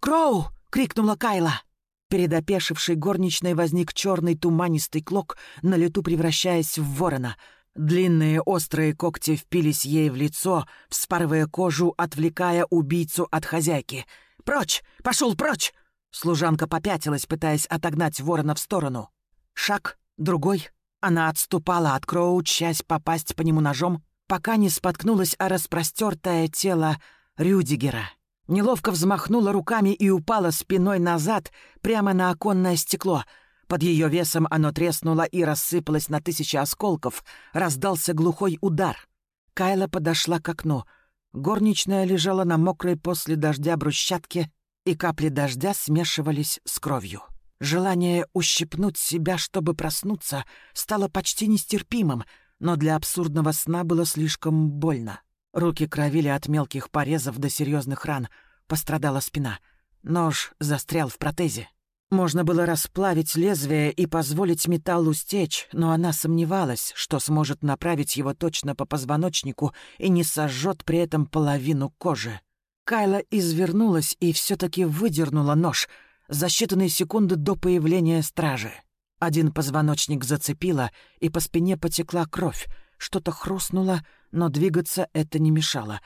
Speaker 1: «Кроу!» — крикнула Кайла. Перед опешившей горничной возник черный туманистый клок, на лету превращаясь в ворона — Длинные острые когти впились ей в лицо, вспарывая кожу, отвлекая убийцу от хозяйки. «Прочь! Пошел прочь!» Служанка попятилась, пытаясь отогнать ворона в сторону. Шаг, другой. Она отступала от Кроу, часть попасть по нему ножом, пока не споткнулась о распростертое тело Рюдигера. Неловко взмахнула руками и упала спиной назад, прямо на оконное стекло — под ее весом оно треснуло и рассыпалось на тысячи осколков. Раздался глухой удар. Кайла подошла к окну. Горничная лежала на мокрой после дождя брусчатке, и капли дождя смешивались с кровью. Желание ущипнуть себя, чтобы проснуться, стало почти нестерпимым, но для абсурдного сна было слишком больно. Руки кровили от мелких порезов до серьезных ран. Пострадала спина. Нож застрял в протезе. Можно было расплавить лезвие и позволить металлу стечь, но она сомневалась, что сможет направить его точно по позвоночнику и не сожжет при этом половину кожи. Кайла извернулась и все-таки выдернула нож за считанные секунды до появления стражи. Один позвоночник зацепила, и по спине потекла кровь. Что-то хрустнуло, но двигаться это не мешало.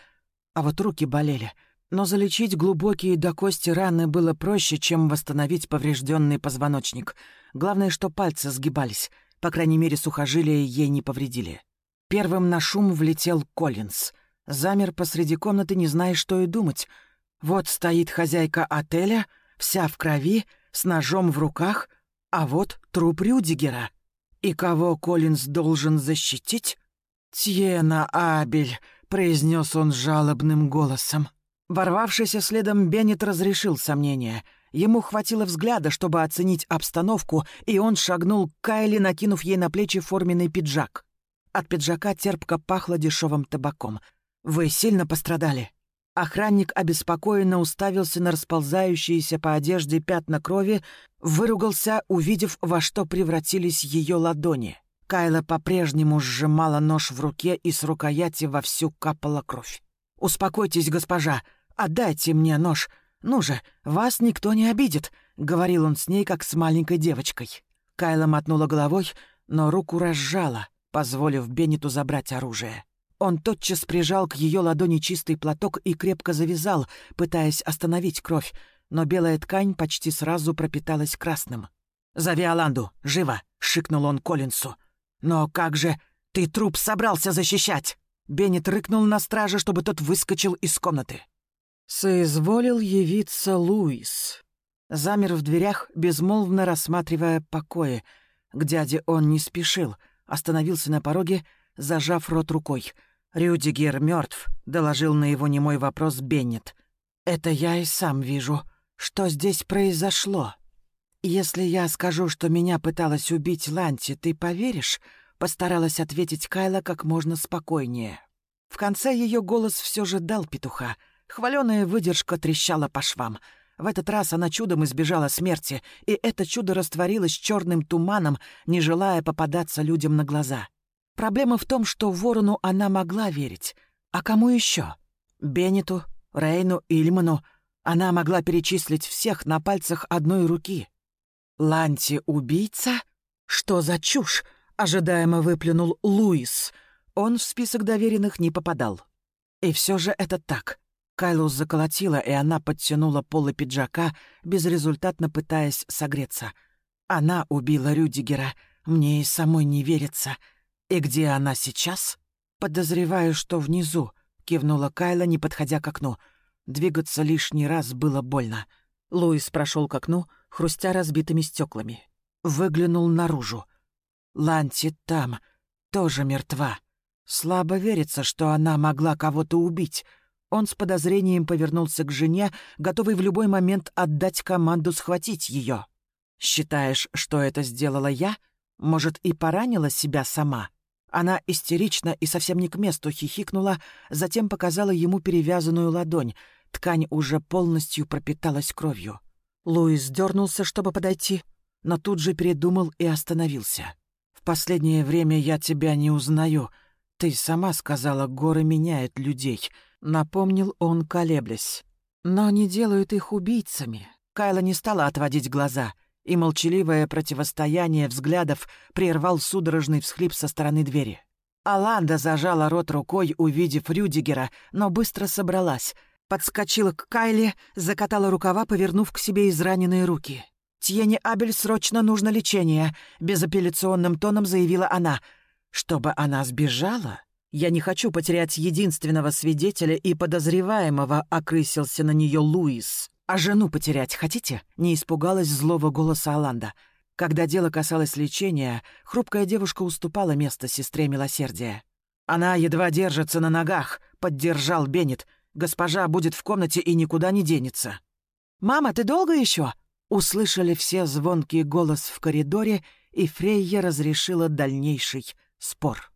Speaker 1: А вот руки болели — но залечить глубокие до кости раны было проще, чем восстановить поврежденный позвоночник. Главное, что пальцы сгибались. По крайней мере, сухожилия ей не повредили. Первым на шум влетел Коллинз. Замер посреди комнаты, не зная, что и думать. Вот стоит хозяйка отеля, вся в крови, с ножом в руках, а вот труп Рюдигера. И кого Коллинз должен защитить? «Тьена Абель», — произнес он жалобным голосом. Ворвавшийся следом Беннет разрешил сомнения. Ему хватило взгляда, чтобы оценить обстановку, и он шагнул к Кайли, накинув ей на плечи форменный пиджак. От пиджака терпко пахло дешевым табаком. «Вы сильно пострадали?» Охранник обеспокоенно уставился на расползающиеся по одежде пятна крови, выругался, увидев, во что превратились ее ладони. Кайла по-прежнему сжимала нож в руке, и с рукояти вовсю капала кровь. «Успокойтесь, госпожа, отдайте мне нож. Ну же, вас никто не обидит», — говорил он с ней, как с маленькой девочкой. Кайла мотнула головой, но руку разжала, позволив Беннету забрать оружие. Он тотчас прижал к ее ладони чистый платок и крепко завязал, пытаясь остановить кровь, но белая ткань почти сразу пропиталась красным. «Зови Аланду, живо!» — шикнул он Коллинсу. «Но как же ты труп собрался защищать?» Беннет рыкнул на страже, чтобы тот выскочил из комнаты. Соизволил явиться Луис. Замер в дверях, безмолвно рассматривая покои. К дяде он не спешил, остановился на пороге, зажав рот рукой. «Рюдигер мертв», — доложил на его немой вопрос Беннет. «Это я и сам вижу. Что здесь произошло?» «Если я скажу, что меня пыталась убить Ланти, ты поверишь?» — постаралась ответить Кайла как можно спокойнее. В конце ее голос все же дал петуха. Хваленая выдержка трещала по швам. В этот раз она чудом избежала смерти, и это чудо растворилось черным туманом, не желая попадаться людям на глаза. Проблема в том, что Ворону она могла верить. А кому еще? Беннету, Рейну, Ильману. Она могла перечислить всех на пальцах одной руки. «Ланти — убийца? Что за чушь?» — ожидаемо выплюнул Луис. Он в список доверенных не попадал. И все же это так. Кайлус заколотила, и она подтянула полы пиджака, безрезультатно пытаясь согреться. Она убила Рюдигера. Мне и самой не верится. И где она сейчас? Подозреваю, что внизу, кивнула Кайла, не подходя к окну. Двигаться лишний раз было больно. Луис прошел к окну, хрустя разбитыми стеклами. Выглянул наружу. Ланти там, тоже мертва. Слабо верится, что она могла кого-то убить. Он с подозрением повернулся к жене, готовый в любой момент отдать команду схватить ее. «Считаешь, что это сделала я? Может, и поранила себя сама?» Она истерично и совсем не к месту хихикнула, затем показала ему перевязанную ладонь. Ткань уже полностью пропиталась кровью. Луис дернулся, чтобы подойти, но тут же передумал и остановился. «В последнее время я тебя не узнаю. Ты сама сказала, горы меняют людей», — напомнил он, колеблясь. «Но не делают их убийцами». Кайла не стала отводить глаза, и молчаливое противостояние взглядов прервал судорожный всхлип со стороны двери. Аланда зажала рот рукой, увидев Рюдигера, но быстро собралась — Подскочила к Кайле, закатала рукава, повернув к себе израненные руки. «Тьене Абель срочно нужно лечение», — безапелляционным тоном заявила она. «Чтобы она сбежала? Я не хочу потерять единственного свидетеля и подозреваемого», — окрысился на нее Луис. «А жену потерять хотите?» — не испугалась злого голоса Аланда. Когда дело касалось лечения, хрупкая девушка уступала место сестре милосердия. «Она едва держится на ногах», — поддержал Беннет. Госпожа будет в комнате и никуда не денется». «Мама, ты долго еще?» Услышали все звонкий голос в коридоре, и Фрейя разрешила дальнейший спор.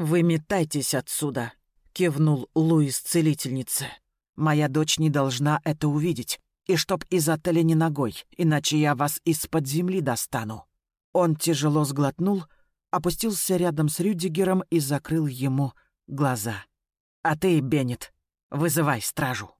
Speaker 1: «Вы метайтесь отсюда», — кивнул Луис целительнице. «Моя дочь не должна это увидеть, и чтоб из отеля не ногой, иначе я вас из-под земли достану». Он тяжело сглотнул, опустился рядом с Рюдигером и закрыл ему глаза. «А ты, Беннет, Вызывай стражу.